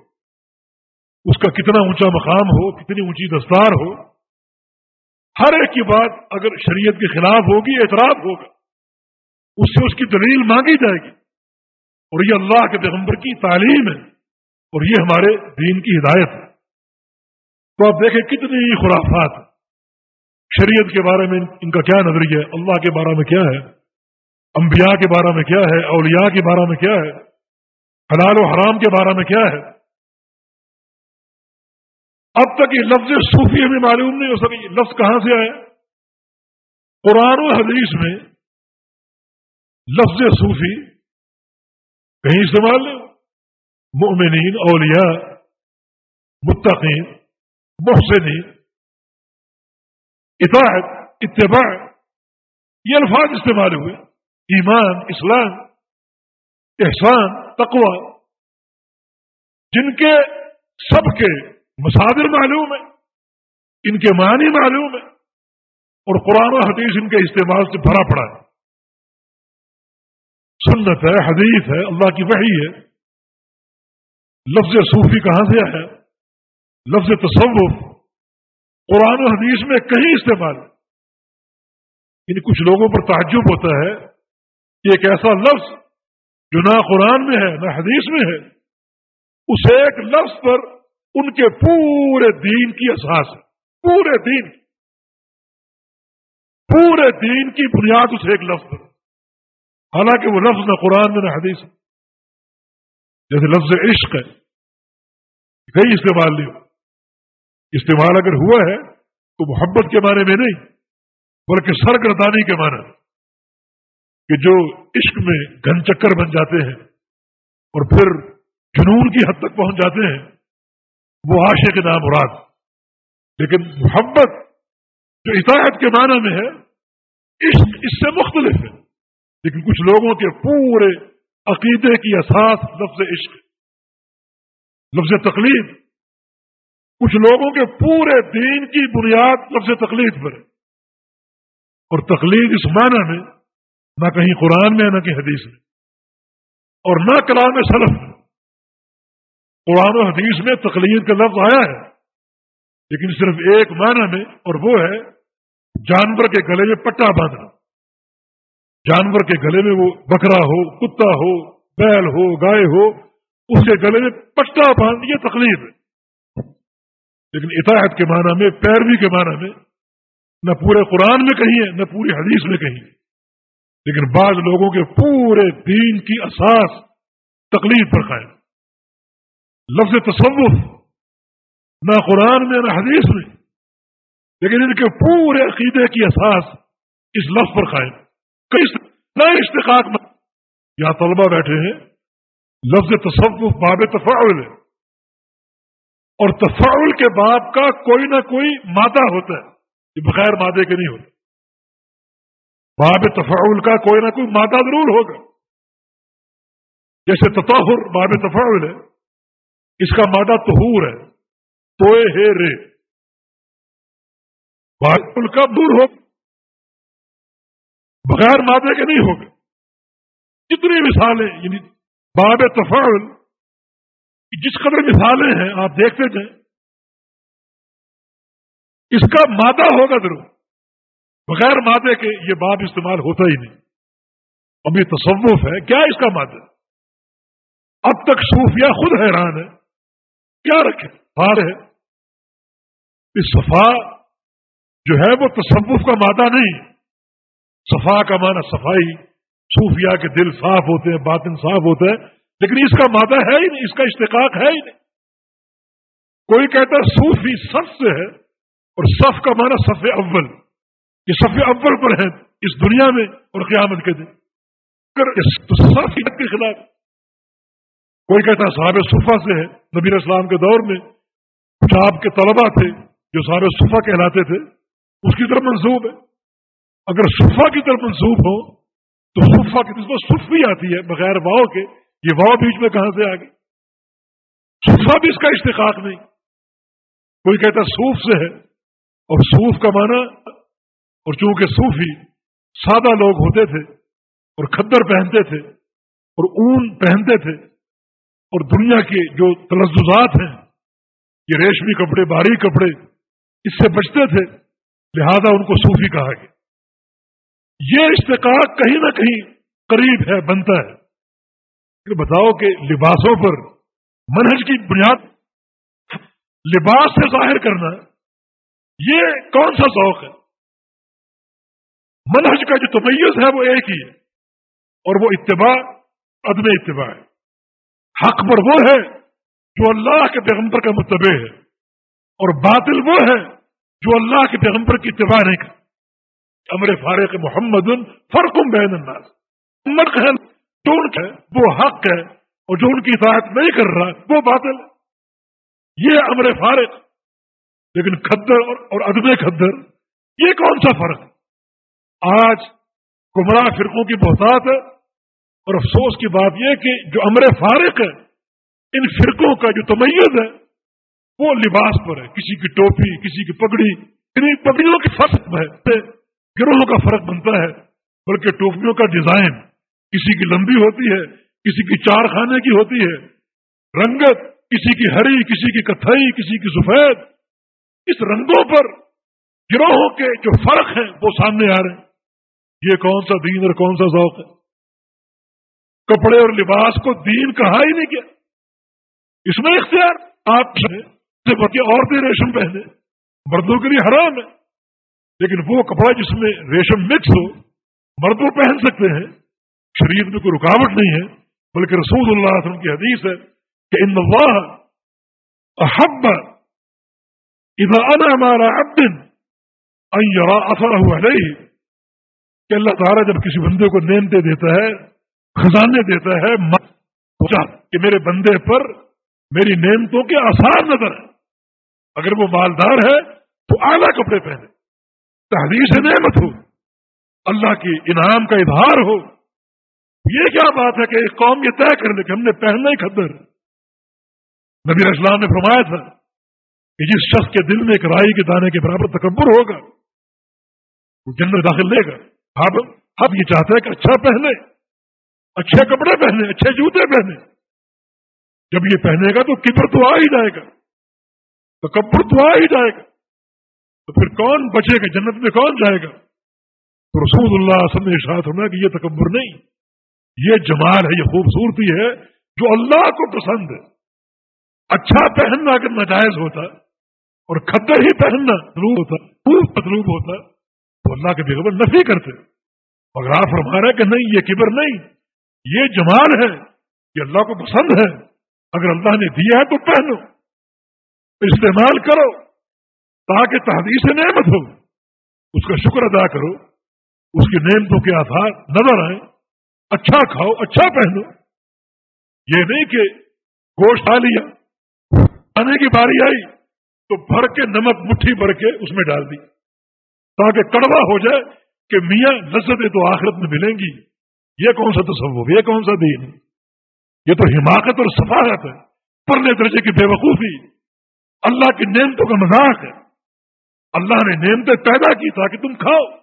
اس کا کتنا اونچا مقام ہو، کتنی اونچی دستار ہو، ہر ایک کی بات اگر شریعت کے خلاف ہوگی، اعتراض ہوگا، اس سے اس کی دلیل مانگی جائے گی۔ اور یہ اللہ کے پیغمبر کی تعلیم ہے، اور یہ ہمارے دین کی ہدایت ہے۔ تو آپ دیکھیں کتنی خرافات ہیں۔ شریعت کے بارے میں ان کا کیا نظریہ ہے؟ اللہ کے بارے میں کیا ہے؟ انبیاء کے بارے میں کیا ہے؟ اولیاء کے بارے میں کیا ہے؟ حلال و حرام کے بارے میں کیا ہے؟ اب تک یہ لفظ صوفی ہمیں معلوم نہیں ہو سکی لفظ کہاں سے آیا؟ قرآن و حدیث میں لفظ صوفی کہیں استعمال نہیں مؤمنین، اولیاء، متقین، محسنین اطاعت، اتباع، یہ الفاظ استعمال ہوئے۔ ایمان، اسلام، احسان، تقوی۔ جن کے سب کے مسادر معلوم ہے ان کے معنی معلوم ہے اور قرآن و حدیث ان کے استعمال سے بھرا پڑا ہے۔ سنت ہے، حدیث ہے، اللہ کی وحی ہے۔ لفظ صوفی کہاں سے ہے؟ لفظ تصوف قرآن و حدیث میں کہیں استعمال ان یعنی کچھ لوگوں پر تعجب ہوتا ہے کہ ایک ایسا لفظ جو نہ قرآن میں ہے، نہ حدیث میں ہے، اس ایک لفظ پر ان کے پورے دین کی احساس ہے۔ پورے دین پورے دین کی بنیاد اس ایک لفظ پر حالانکہ وہ لفظ نہ قرآن میں، نہ حدیث جیسے لفظ عشق ہے کئی استعمال نہیں ہو۔ استعمال اگر ہوا ہے تو محبت کے معنی میں نہیں، بلکہ سرگردانی کے معنی کہ جو عشق میں گن چکر بن جاتے ہیں اور پھر جنون کی حد تک پہنچ جاتے ہیں، وہ آشے کے نام مراد۔ لیکن محبت جو اطاعت کے معنی میں ہے عشق اس سے مختلف ہے۔ لیکن کچھ لوگوں کے پورے عقیدے کی اساس لفظ عشق، لفظ تقلید کچھ لوگوں کے پورے دین کی بنیاد لفظ تقلید پر ہے اور تقلید اس معنی میں نہ کہیں قرآن میں، نہ کہیں حدیث میں۔ اور نہ کلام سلف میں۔ قرآن و حدیث میں تقلید کا لفظ آیا ہے، لیکن صرف ایک معنی میں، اور وہ ہے جانور کے گلے میں پٹا باندھنا۔ جانور کے گلے میں وہ بکرا ہو، کتا ہو، بیل ہو، گائے ہو، اس کے گلے میں پٹا باندھ یہ تقلید ہے۔ لیکن اطاعت کے معنی میں، پیروی کے معنی میں، نہ پورے قرآن میں کہیں ہے نہ پوری حدیث میں کہیں ہے لیکن بعض لوگوں کے پورے دین کی اساس تقلید پر قائم۔ لفظ تصوف، نہ قرآن میں، نہ حدیث میں۔ لیکن ان کے پورے عقیدے کی احساس اس لفظ پر قائم۔ کئی نئے اشتقاق میں، یہاں طلبہ بیٹھے ہیں، لفظ تصوف باب تفاعل ہے۔ اور تفاعل کے باب کا کوئی نہ کوئی مادہ ہوتا ہے، یہ بغیر مادے کے نہیں ہوتا۔ باب تفاعل کا کوئی نہ کوئی مادہ ضرور ہوگا۔ جیسے تطہر باب تفاعل ہے، اس کا مادہ تہور ہے، توئے ہے رے۔ کا دور ہو بغیر مادے کے نہیں ہوگا۔ جتنی مثالیں یعنی باب تفعل جس قدر مثالیں ہیں، آپ دیکھتے جائیں اس کا مادہ ہوگا ضرور، بغیر مادے کے یہ باب استعمال ہوتا ہی نہیں۔ اب یہ تصوف ہے، کیا اس کا مادہ؟ اب تک صوفیہ خود حیران ہے کیا رکھے ہار ہے اس صفا جو ہے وہ تصوف کا مادہ نہیں۔ صفا کا معنی صفائی صوفیہ کے دل صاف ہوتے ہیں، باطن صاف ہوتے ہیں۔ لیکن اس کا مادہ ہے ہی نہیں، اس کا اشتقاق ہے ہی نہیں۔ کوئی کہتا صوفی صف سے ہے اور صف کا معنی صف اول، یہ صف اول پر ہے اس دنیا میں اور قیامت کے دن۔ صف کے خلاف کوئی کہتا صاحب صفا سے ہے، نبی اسلام کے دور میں کچھ آپ کے طلبا تھے جو صاحب صفا کہلاتے تھے، اس کی طرف منسوب ہے۔ اگر صفا کی طرف منسوب ہو تو صفا کی طرف صف بھی آتی ہے، بغیر واؤ کے یہ واؤ بیچ میں کہاں سے آ گئی؟ صفا بھی اس کا اشتقاق نہیں۔ کوئی کہتا صوف سے ہے اور صوف کا معنی اور چونکہ صوفی سادہ لوگ ہوتے تھے اور کھدر پہنتے تھے اور اون پہنتے تھے اور دنیا کے جو تلزات ہیں، یہ ریشمی کپڑے باریک کپڑے، اس سے بچتے تھے، لہذا ان کو صوفی کہا گیا۔ یہ اشتقاق کہیں نہ کہیں قریب ہے، بنتا ہے۔ بتاؤ کہ لباسوں پر منہج کی بنیاد لباس سے ظاہر کرنا یہ کون سا ذوق ہے؟ منہج کا جو تمیز ہے وہ ایک ہی ہے اور وہ اتباع، عدم اتباع ہے۔ حق پر وہ ہے جو اللہ کے پیغمبر کا متبع ہے اور باطل وہ ہے جو اللہ کے پیغمبر کی اتباع نہیں کر امر فارق محمد فرقم بین الناس۔ محمد ہے۔ جو ان کا وہ حق ہے اور جو ان کی اطاعت نہیں کر رہا وہ باطل ہے۔ یہ امر فارق لیکن کھدر اور ادب کھدر، یہ کون سا فرق ہے؟ آج گمراہ فرقوں کی بہتات ہے، اور افسوس کی بات یہ کہ جو امر فارق ہے، ان فرقوں کا جو تمیز ہے، وہ لباس پر ہے۔ کسی کی ٹوپی، کسی کی پگڑی یعنی پگڑیوں کی فرق ہے۔ گروہوں کا فرق بنتا ہے، بلکہ ٹوپیوں کا ڈیزائن کسی کی لمبی ہوتی ہے، کسی کی چار خانے کی ہوتی ہے، رنگت، کسی کی ہری، کسی کی کتھئی کسی کی سفید، اس رنگوں پر، گروہوں کے جو فرق ہیں، وہ سامنے آ رہے ہیں۔ یہ کون سا دین اور کون سا ذوق ہے؟ کپڑے اور لباس کو دین کہا ہی نہیں کیا اس میں اختیار۔ آپ سے عورتیں ریشم پہنے۔ مردوں کے لیے حرام ہے۔ لیکن وہ کپڑا جس میں ریشم مکس ہو، مردوں پہن سکتے ہیں۔ شریر میں کوئی رکاوٹ نہیں ہے، بلکہ رسول اللہ علیہ وسلم کی حدیث ہے کہ ان اللہ احب اذا انا ہمارا ابن اثر ہوا نہیں کہ اللہ تعالیٰ جب کسی بندے کو نیمتے دیتا ہے، خزانے دیتا ہے کہ میرے بندے پر میری نعمتوں کے آسار نظر ہے اگر وہ مالدار ہے تو اعلیٰ کپڑے پہنے۔ تحریر سے نعمت ہو۔ اللہ کی انعام کا اظہار ہو۔ یہ کیا بات ہے کہ ایک قوم یہ طے کر لے کہ ہم نے پہننا ہی خدر نبی اسلام نے فرمایا تھا کہ جس شخص کے دل میں ایک رائی کے دانے کے برابر تکبر ہوگا، وہ جنت داخل لے گا۔ اب اب یہ چاہتا ہے کہ اچھا پہنے، اچھے کپڑے پہنے، اچھے جوتے پہنے۔ جب یہ پہنے گا تو کبر تو آ ہی جائے گا تو کپڑ تو آ ہی جائے گا۔ تو پھر کون بچے گا؟ جنت میں کون جائے گا؟ تو رسول اللہ وسلم نے اشاعت ہونا کہ یہ تکبر نہیں۔ یہ جمال ہے، یہ خوبصورتی ہے جو اللہ کو پسند ہے۔ اچھا پہننا اگر ناجائز ہوتا اور کھدر ہی پہننا مطلوب ہوتا، خوب مطلوب ہوتا، تو اللہ کے بےغبر نفی کرتے۔ مگر آپ فرما رہے کہ نہیں، یہ کبر نہیں۔ یہ جمال ہے، یہ اللہ کو پسند ہے۔ اگر اللہ نے دیا ہے تو پہنو۔ استعمال کرو تاکہ تحدیث نعمت ہو۔ اس کا شکر ادا کرو۔ اس کی نعمتوں کے آثار نظر آئے اچھا کھاؤ اچھا پہنو۔ یہ نہیں کہ گوشت آ لیا آنے کی باری آئی تو بھر کے نمک مٹھی بھر کے اس میں ڈال دی۔ تاکہ کڑوا ہو جائے کہ میاں لذتیں تو آخرت میں ملیں گی۔ یہ کون سا تصور یہ کون سا دین؟ یہ تو حماقت اور سفارت ہے۔ پرلے درجے کی بے وقوفی اللہ کی نعمتوں کا مذاق ہے۔ اللہ نے نعمتیں پیدا کی تاکہ تم کھاؤ۔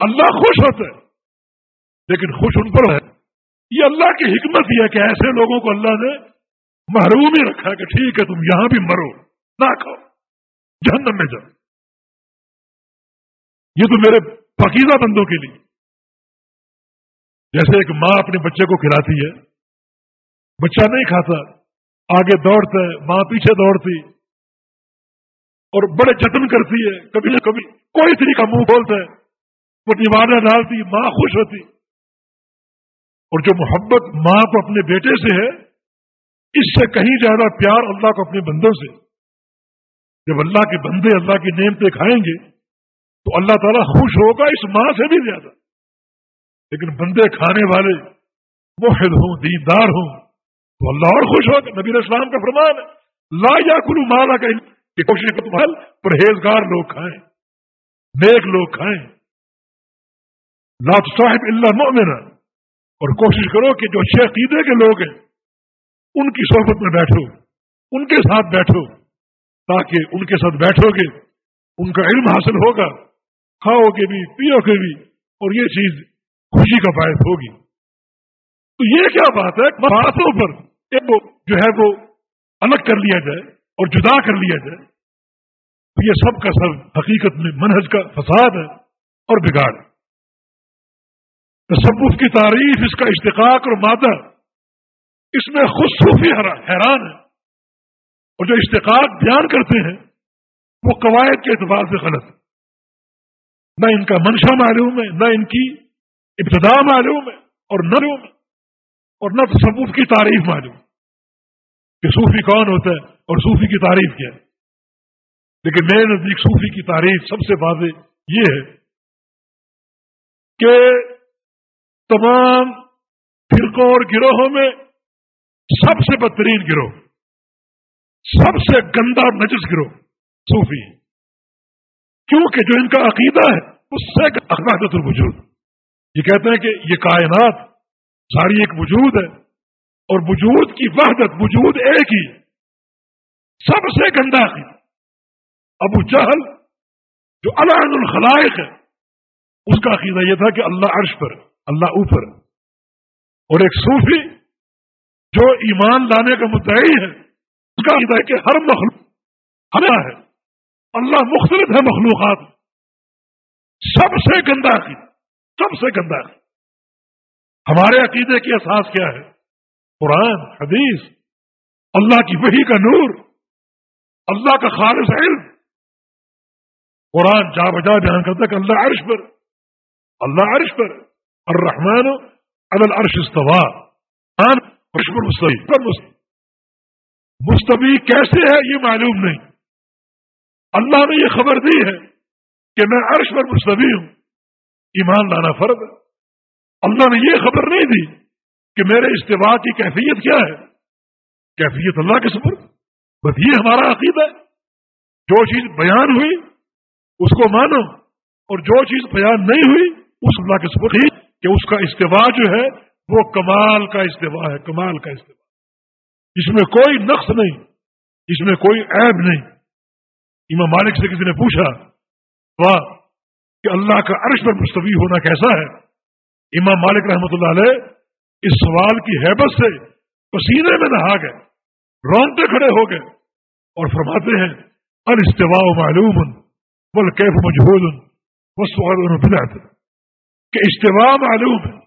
اللہ خوش ہوتا ہے لیکن خوش ان پر ہے۔ یہ اللہ کی حکمت ہی ہے کہ ایسے لوگوں کو اللہ نے محروم ہی رکھا کہ ٹھیک ہے، تم یہاں بھی مرو، نہ کھاؤ، جہنم میں جاؤ۔ یہ تو میرے پکیزہ بندوں کے لیے۔ جیسے ایک ماں اپنے بچے کو کھلاتی ہے، بچہ نہیں کھاتا، آگے دوڑتا ہے، ماں پیچھے دوڑتی، اور بڑے جتن کرتی ہے۔ کبھی نہ کبھی کوئی طریقہ منہ کھولتا ہے، وہ دیوانہ ڈالتی، ماں خوش ہوتی۔ اور جو محبت ماں کو اپنے بیٹے سے ہے، اس سے کہیں زیادہ پیار اللہ کو اپنے بندوں سے۔ جب اللہ کے بندے اللہ کی نیم پہ کھائیں گے، تو اللہ تعالیٰ خوش ہوگا اس ماں سے بھی زیادہ۔ لیکن بندے کھانے والے موحد ہوں، دیندار ہوں، تو اللہ اور خوش ہوگا۔ نبی اسلام کا فرمان ہے، لا یا کلو مالا کہ کوشش کو پرہیزگار لوگ کھائیں، نیک لوگ کھائیں۔ لا صاحب اللہ مؤمن اور کوشش کرو کہ جو اچھے عقیدے کے لوگ ہیں، ان کی صحبت میں بیٹھو، ان کے ساتھ بیٹھو، تاکہ ان کے ساتھ بیٹھو گے، ان کا علم حاصل ہوگا، کھاؤ گے بھی، پیو گے بھی، اور یہ چیز خوشی کا باعث ہوگی۔ تو یہ کیا بات ہے؟ باتوں پر جو ہے وہ الگ کر لیا جائے اور جدا کر لیا جائے۔ تو یہ سب کا سب حقیقت میں منہج کا فساد ہے اور بگاڑ۔ ہے تصوف کی تعریف، اس کا اشتقاق اور مادہ، اس میں خود صوفی حیران ہے اور جو اشتقاق بیان کرتے ہیں، وہ قواعد کے اعتبار سے غلط ہے نہ ان کا منشا معلوم ہے، نہ ان کی ابتدا معلوم ہے اور نہ اور نہ تصوف کی تعریف معلوم کہ صوفی کون ہوتا ہے اور صوفی کی تعریف کیا ہے۔ لیکن میرے نزدیک صوفی کی تعریف سب سے واضح یہ ہے کہ تمام فرقوں اور گروہوں میں سب سے بدترین گروہ، سب سے گندا نجس گروہ صوفی کیونکہ جو ان کا عقیدہ ہے، اس سے عقیدت الوجود۔ یہ کہتے ہیں کہ یہ کائنات ساری ایک وجود ہے اور وجود کی وحدت وجود ایک ہی سب سے گندا عقیدہ۔ ابو جہل، جو اللہ الخلائق ہے، اس کا عقیدہ یہ تھا کہ اللہ عرش پر اللہ اوپر۔ اور ایک صوفی جو ایمان لانے کا مدعی ہے، اس کا عقیدہ ہے کہ ہر مخلوق ہمیں ہے۔ اللہ مختلف ہے مخلوقات۔ سب سے گندا عقیدہ سب سے گندا عقیدہ ہمارے عقیدے کی احساس کیا ہے؟ قرآن، حدیث۔ اللہ کی وحی کا نور۔ اللہ کا خالص علم۔ قرآن جا بجا بیان کرتا کہ اللہ عرش پر، اللہ عرش پر۔ الرحمن علی العرش استوا عرش پر مستوی مستوی کیسے ہے یہ معلوم نہیں. اللہ نے یہ خبر دی ہے کہ میں عرش پر مستوی ہوں. ایمان لانا فرض ہے. اللہ نے یہ خبر نہیں دی کہ میرے استفاع کی کیفیت کیا ہے. کیفیت اللہ کے سفر بس یہ ہمارا عقید ہے. جو چیز بیان ہوئی، اس کو مانو اور جو چیز بیان نہیں ہوئی، اس اللہ کے سفر ہی کہ اس کا استفاع جو ہے وہ کمال کا استفاع ہے، کمال کا استفاع اس میں کوئی نقص نہیں، اس میں کوئی عیب نہیں۔ امام مالک سے کسی نے پوچھا، واہ، کہ اللہ کا عرش پر مستوی ہونا کیسا ہے؟ امام مالک رحمۃ اللہ علیہ اس سوال کی حیبت سے پسینے میں نہا گئے رونتے کھڑے ہو گئے اور فرماتے ہیں، الاستواء معلوم بول کیف مجہول وہ سوال کہ استواء معلوم ہے۔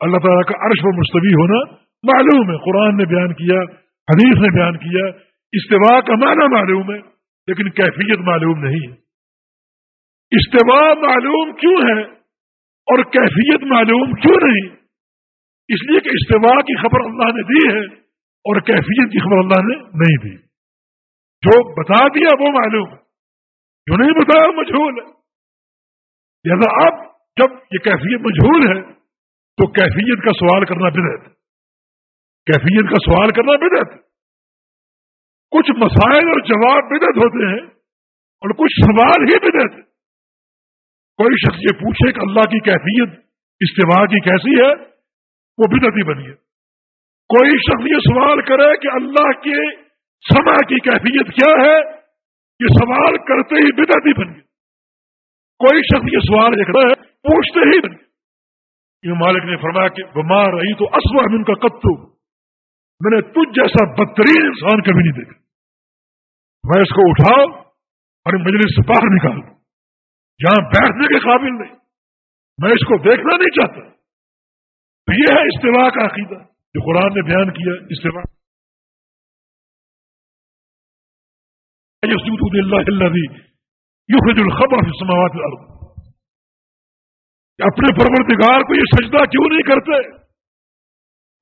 اللہ تعالیٰ کا عرش پر مستوی ہونا معلوم ہے۔ قرآن نے بیان کیا، حدیث نے بیان کیا استواء کا معنی معلوم ہے، لیکن کیفیت معلوم نہیں ہے۔ استوا معلوم کیوں ہے اور کیفیت معلوم کیوں نہیں؟ اس لیے کہ استوا کی خبر اللہ نے دی ہے اور کیفیت کی خبر اللہ نے نہیں دی۔ جو بتا دیا وہ معلوم جو نہیں بتایا مجھول ہے۔ لہذا اب جب یہ کیفیت مجھول ہے، تو کیفیت کا سوال کرنا بدت کیفیت کا سوال کرنا بدت کچھ مسائل اور جواب بدت ہوتے ہیں اور کچھ سوال ہی بدت کوئی شخص یہ پوچھے کہ اللہ کی کیفیت استفاع کی کیسی ہے، وہ بدت ہی بنی ہے۔ کوئی شخص یہ سوال کرے کہ اللہ کے سما کی کیفیت کیا ہے، یہ سوال کرتے ہی بدت ہی بن گئی کوئی شخص یہ سوال دیکھ رہا ہے پوچھتے ہی بن گئے مالک نے فرمایا کہ بیمار رہی تو اسوا من کا کتو میں نے تجھ جیسا بدترین انسان کبھی نہیں دیکھا۔ میں اس کو اٹھاؤ اور مجلس سے باہر نکال دوں جہاں بیٹھنے کے قابل نہیں۔ میں اس کو دیکھنا نہیں چاہتا۔ تو یہ ہے استفاع کا عقیدہ۔ جو قرآن نے بیان کیا استفاع اللہ یو خد الخبر سماوات اپنے پرورتگار کو یہ سجدہ کیوں نہیں کرتے؟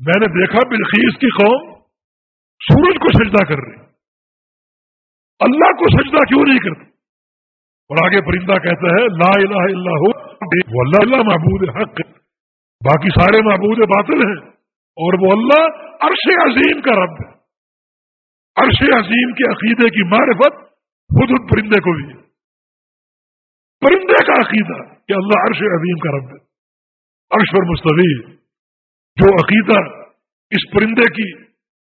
میں نے دیکھا بلخیس کی قوم سورج کو سجدہ کر رہی۔ اللہ کو سجدہ کیوں نہیں کرتے؟ اور آگے پرندہ کہتا ہے، لا الہ الا ہو، وہ اللہ اللہ محبود حق۔ باقی سارے محبود باطل ہیں۔ اور وہ اللہ عرش عظیم کا رب ہے۔ عرش عظیم کے عقیدے کی معرفت خود ان پرندے کو بھی ہے۔ پرندے کا عقیدہ۔ کہ اللہ عرش عظیم کا رب ہے، عرش پر مستوی، جو عقیدہ اس پرندے کی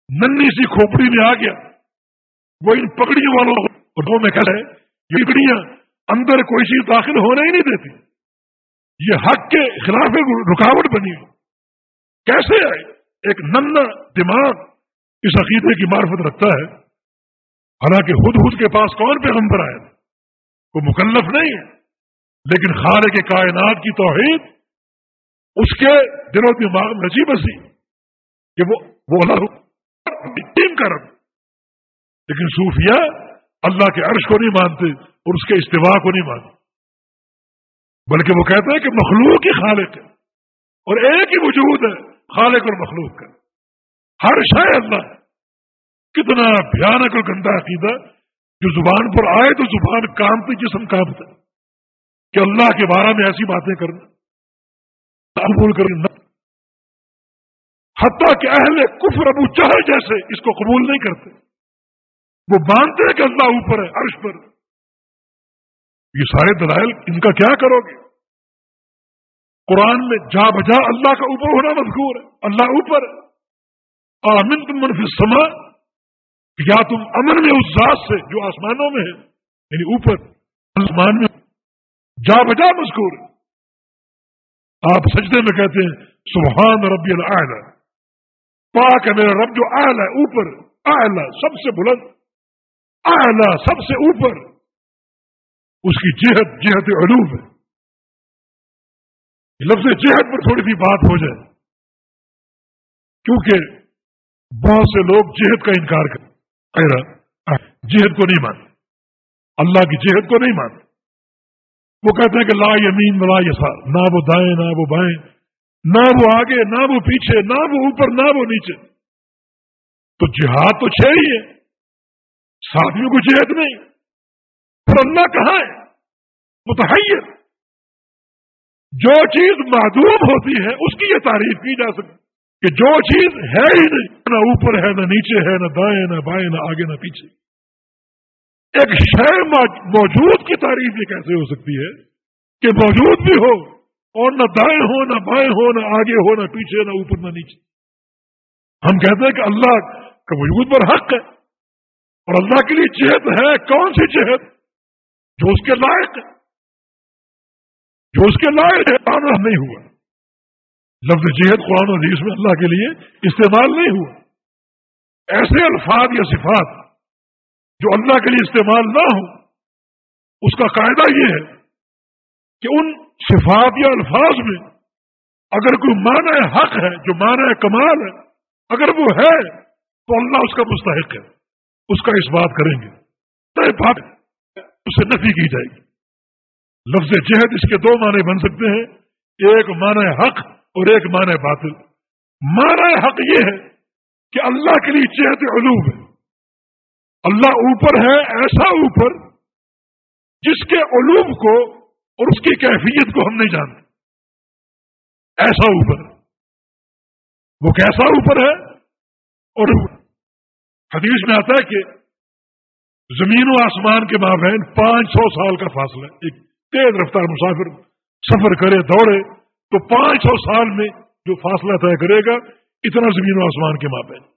ننی سی کھوپڑی میں آ گیا، وہ ان پکڑیوں والوں میں کہہ رہے یہ پکڑیاں اندر کوئی چیز داخل ہونے ہی نہیں دیتی۔ یہ حق کے خلاف رکاوٹ بنی کیسے آئے؟ ایک ننا دماغ اس عقیدے کی معرفت رکھتا ہے۔ حالانکہ خود خود کے پاس کون پیغمبر آئے وہ مکلف نہیں ہے۔ لیکن خالے کے کائنات کی توحید، اس کے دنوں دماغ میں نجیب کہ وہ وہ اللہ ٹیم کر لیکن صوفیہ اللہ کے عرش کو نہیں مانتے اور اس کے استفاع کو نہیں مانتے۔ بلکہ وہ کہتے ہیں کہ مخلوق ہی خالق ہے اور ایک ہی وجود ہے، خالق اور مخلوق کا۔ ہر شے اللہ۔ کتنا بھیانک اور گندا عقیدہ، جو زبان پر آئے تو زبان کامتی جسم کامتا کہ اللہ کے بارے میں ایسی باتیں کرنا قبول کرنا حتیٰ کہ اہل کفر ابو چاہے جیسے اس کو قبول نہیں کرتے۔ وہ مانتے ہیں کہ اللہ اوپر ہے، عرش پر۔ یہ سارے دلائل، ان کا کیا کرو گے؟ قرآن میں جا بجا اللہ کا اوپر ہونا مذکور ہے، اللہ اوپر ہے۔ آمن تم منفی سما یا تم امن میں اس ذات سے جو آسمانوں میں ہے یعنی اوپر، آسمان میں۔ جا بجا مذکور۔ آپ سجدے میں کہتے ہیں، سبحان ربی العلی پاک ہے میرا رب جو آئلہ ہے اوپر آئلہ سب سے بلند آئلہ سب سے اوپر۔ اس کی جہت جہت علوم ہے۔ لفظ جہت پر تھوڑی سی بات ہو جائے۔ کیونکہ بہت سے لوگ جہد کا انکار کر جہد کو نہیں مانتے۔ اللہ کی جہد کو نہیں مانتے۔ وہ کہتے ہیں کہ لا یمین لا یسار، نہ وہ دائیں، نہ وہ بائیں، نہ وہ آگے، نہ وہ پیچھے، نہ وہ اوپر، نہ وہ نیچے۔ تو جہاد تو چھ ہی ہے، ساتھیوں کو جہد نہیں پھر اللہ کہاں ہے؟ متحیر جو چیز معدوم ہوتی ہے، اس کی یہ تعریف کی جا سکتی کہ جو چیز ہے ہی نہیں، نہ اوپر ہے، نہ نیچے ہے، نہ دائیں، نہ بائیں، نہ آگے، نہ پیچھے۔ ایک شہر موجود کی تعریف یہ کیسے ہو سکتی ہے کہ موجود بھی ہو اور نہ دائیں ہو نہ بائیں ہو نہ آگے ہو نہ پیچھے، نہ اوپر، نہ نیچے۔ ہم کہتے ہیں کہ اللہ کا وجود پر حق ہے اور اللہ کے لیے چہت ہے کون سی چہت؟ جو اس کے لائق ہے۔ جو اس کے لائق ہے آنا نہیں ہوا۔ لفظ جہد قرآن و حدیث میں اللہ کے لیے استعمال نہیں ہوا۔ ایسے الفاظ یا صفات جو اللہ کے لیے استعمال نہ ہو، اس کا قاعدہ یہ ہے کہ ان صفات یا الفاظ میں اگر کوئی معنی حق ہے، جو معنی کمال ہے، اگر وہ ہے، تو اللہ اس کا مستحق ہے۔ اس کا اس بات کریں گے۔ بات اسے نفی کی جائے گی۔ لفظ جہد اس کے دو معنی بن سکتے ہیں۔ ایک معنی حق اور ایک معنی باطل۔ معنی حق یہ ہے کہ اللہ کے لیے جہد علوم ہے۔ اللہ اوپر ہے، ایسا اوپر جس کے علوم کو اور اس کی کیفیت کو ہم نہیں جانتے۔ ایسا اوپر۔ وہ کیسا اوپر ہے؟ اور حدیث میں آتا ہے کہ زمین و آسمان کے مابین پانچ سو سال کا فاصلہ ایک تیز رفتار مسافر سفر کرے، دوڑے، تو پانچ سو سال میں جو فاصلہ طے کرے گا، اتنا زمین و آسمان کے مابین۔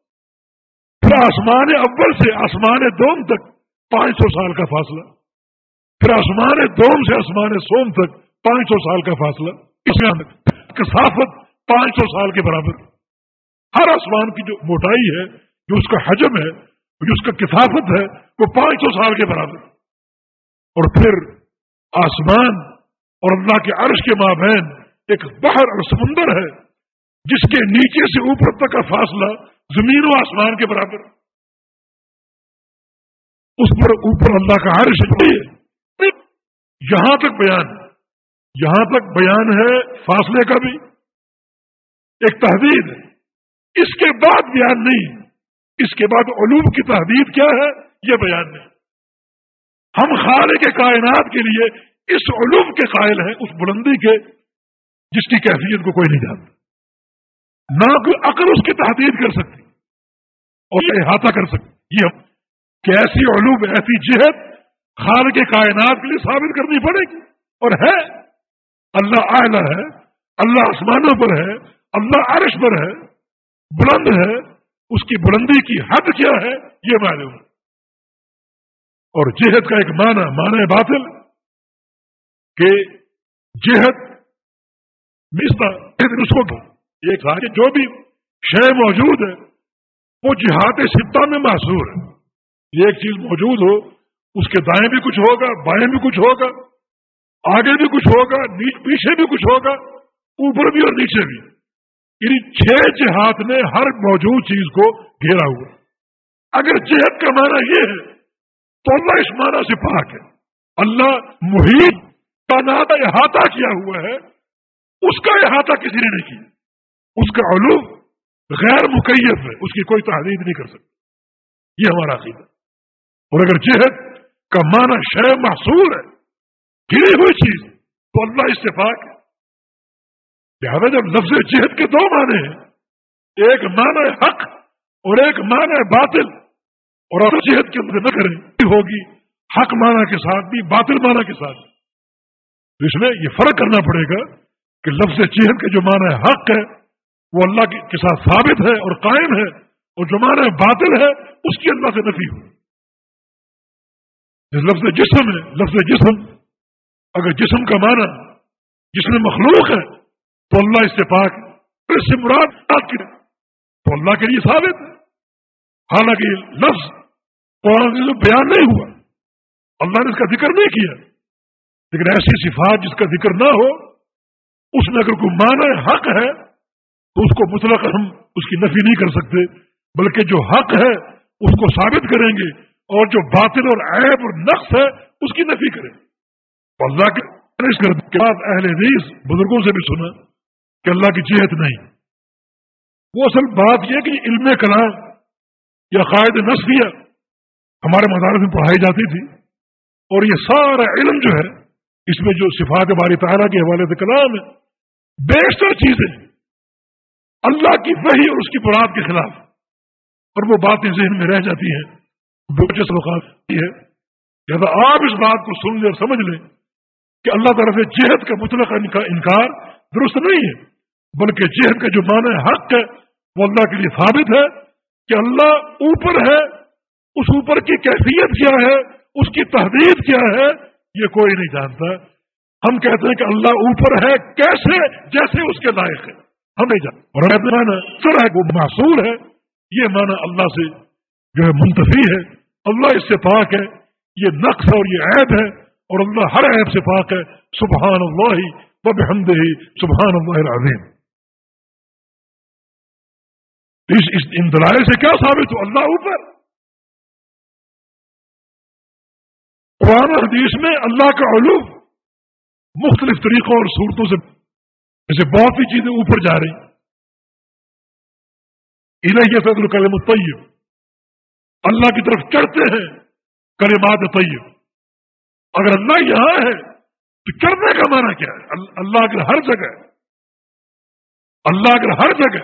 پھر آسمان اول سے آسمان دوم تک پانچ سو سال کا فاصلہ۔ پھر آسمان دوم سے آسمان سوم تک پانچ سو سال کا فاصلہ۔ اس میں کثافت پانچ سو سال کے برابر۔ ہر آسمان کی جو موٹائی ہے، جو اس کا حجم ہے، جو اس کا کثافت ہے، وہ پانچ سو سال کے برابر۔ اور پھر آسمان اور اللہ کے عرش کے مابین ایک بحر اور سمندر ہے۔ جس کے نیچے سے اوپر تک کا فاصلہ زمین و آسمان کے برابر اس پر اوپر اللہ کا عرش ہے۔ یہاں تک بیان یہاں تک بیان ہے فاصلے کا بھی۔ ایک تحدید ہے۔ اس کے بعد بیان نہیں۔ اس کے بعد علوم کی تحدید کیا ہے؟ یہ بیان نہیں۔ ہم خالے کے کائنات کے لیے اس علوم کے قائل ہیں، اس بلندی کے، جس کی کیفیت کو کوئی نہیں جانتا۔ نہ کوئی عقل اس کی تحدید کر سکتی اور احاطہ کر سکتی۔ یہ کیسی علوم، ایسی جہت خال کے کائنات کے لیے ثابت کرنی پڑے گی۔ اور ہے، اللہ آئلہ ہے، اللہ آسمانوں پر ہے، اللہ عرش پر ہے، بلند ہے، اس کی بلندی کی حد کیا ہے، یہ معلوم ہے۔ اور جہد کا ایک معنی معنی باطل، کہ جہد مستا اس کو ایک جو بھی شے موجود ہے، وہ جہاد سطح میں محصور ہے۔ ایک چیز موجود ہو، اس کے دائیں بھی کچھ ہوگا، بائیں بھی کچھ ہوگا، آگے بھی کچھ ہوگا پیچھے بھی کچھ ہوگا، اوپر بھی اور نیچے بھی۔ یعنی چھ جہات نے ہر موجود چیز کو گھیرا ہوا اگر جہت کا معنی یہ ہے، تو اللہ اس معنی سے پاک ہے۔ اللہ محیط کا نادا احاطہ کیا ہوا ہے، اس کا احاطہ کسی نے نہیں کیا۔ اس کا علوم غیر مکیف ہے، اس کی کوئی تحریر نہیں کر سکتی یہ ہمارا عقیدہ۔ اور اگر جہد کا معنی شے محصور ہے، گری ہوئی چیز، تو اللہ اس سے پاک ہے۔ لہٰذا جب لفظ جہد کے دو معنی ہیں، ایک معنی حق اور ایک معنی باطل، اور اگر جہد کے اندر نہ کریں ہوگی حق معنی کے ساتھ بھی، باطل معنی کے ساتھ تو اس میں یہ فرق کرنا پڑے گا کہ لفظ جہد کے جو معنی حق ہے وہ اللہ کے ساتھ ثابت ہے اور قائم ہے اور جو معنی باطل ہے، اس کی اللہ سے نفی ہو۔ لفظ جسم ہے، لفظ جسم، اگر جسم کا معنی جس میں مخلوق ہے، تو اللہ اس سے پاک اس سے مراد کی تو اللہ کے لیے ثابت ہے۔ حالانکہ لفظ قرآن سے بیان نہیں ہوا۔ اللہ نے اس کا ذکر نہیں کیا۔ لیکن ایسی صفات جس کا ذکر نہ ہو، اس میں اگر کوئی معنی حق ہے تو اس کو مطلق ہم اس کی نفی نہیں کر سکتے، بلکہ جو حق ہے اس کو ثابت کریں گے اور جو باطل اور عیب اور نقص ہے اس کی نفی کرے اللہ کے بعد اہل حدیث بزرگوں سے بھی سنا کہ اللہ کی جہت نہیں۔ وہ اصل بات یہ کہ علم کلام یا قائد نصفیہ ہمارے مدارس میں پڑھائی جاتی تھی اور یہ سارا علم جو ہے اس میں جو صفات باری تعالیٰ کے حوالے سے کلام ہے، بیشتر چیزیں اللہ کی وحی اور اس کی براد کے خلاف۔ اور وہ باتیں ذہن میں رہ جاتی ہیں ہے۔ لہٰذا آپ اس بات کو سن لیں اور سمجھ لیں کہ اللہ تعالیٰ سے جہد کا مطلق انکار درست نہیں ہے، بلکہ جہد کا جو معنی حق ہے، وہ اللہ کے لیے ثابت ہے کہ اللہ اوپر ہے، اس اوپر کی کیفیت کیا ہے، اس کی تحدید کیا ہے، یہ کوئی نہیں جانتا۔ ہم کہتے ہیں کہ اللہ اوپر ہے، کیسے؟ جیسے اس کے لائق ہے۔ ہم نہیں جانتے مانا سر ہے وہ معصول ہے، یہ معنی اللہ سے جو ہے منتفی ہے، اللہ اس سے پاک ہے، یہ نقص اور یہ عیب ہے، اور اللہ ہر عیب سے پاک ہے سبحان اللہ بب حمد ہی سبحان اللہ العظیم۔ اس اس ان دلائل سے کیا ثابت ہو؟ اللہ اوپر۔ قرآن حدیث میں اللہ کا علوم مختلف طریقوں اور صورتوں سے جیسے بہت سی چیزیں اوپر جا رہی انہیں یہ فضل القلم طیب اللہ کی طرف چڑھتے ہیں کلمات طیب۔ اگر اللہ یہاں ہے تو چڑھنے کا معنی کیا ہے؟ اللہ اگر ہر جگہ اللہ اگر ہر جگہ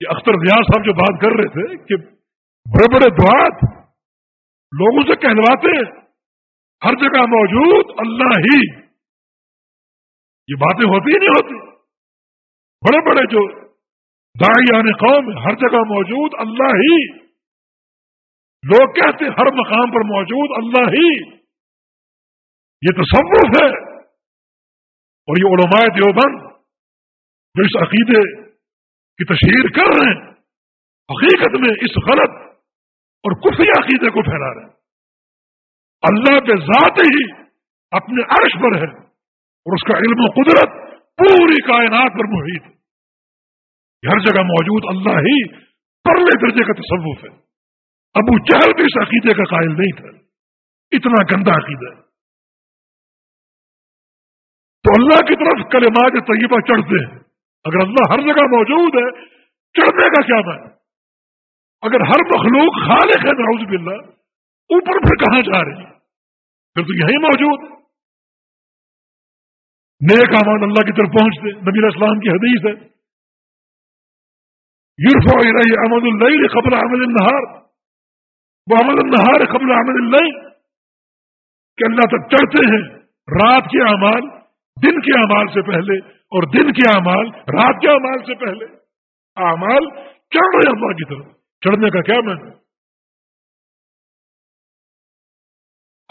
یہ اختر ریاض صاحب جو بات کر رہے تھے کہ بڑے بڑے دعات لوگوں سے کہلواتے ہیں۔ ہر جگہ موجود، اللہ ہی یہ باتیں ہوتی ہی نہیں ہوتی۔ بڑے بڑے جو دائی قوم ہر جگہ موجود، اللہ ہی۔ لوگ کہتے ہر مقام پر موجود، اللہ ہی۔ یہ تصوف ہے۔ اور یہ علماء دیوبند جو اس عقیدے کی تشہیر کر رہے ہیں، حقیقت میں اس غلط اور کفی عقیدے کو پھیلا رہے ہیں۔ اللہ کے ذات ہی اپنے عرش پر ہے۔ اور اس کا علم و قدرت پوری کائنات پر محیط ہے۔ ہر جگہ موجود اللہ ہی پرلے درجے کا تصوف ہے۔ ابو چہل بھی اس عقیدے کا قائل نہیں تھا۔ اتنا گندا عقیدہ تو اللہ کی طرف کلمات طیبہ چڑھتے ہیں۔ اگر اللہ ہر جگہ موجود ہے، چڑھنے کا کیا معنی؟ اگر ہر مخلوق خالق ہے، نعوذ باللہ، اوپر پھر کہاں جا رہی ہے؟ پھر تو یہیں موجود نیک امان اللہ کی طرف پہنچتے نبی اسلام کی حدیث ہے۔ یورف احمد اللہ قبل احمد النہار۔ وہ عمل النہار قبل عمل اللہ کہ اللہ تک چڑھتے ہیں رات کے اعمال، دن کے اعمال سے پہلے۔ اور دن کے اعمال، رات کے اعمال سے پہلے۔ اعمال چڑھ رہے اللہ کی طرف۔ چڑھنے کا کیا میں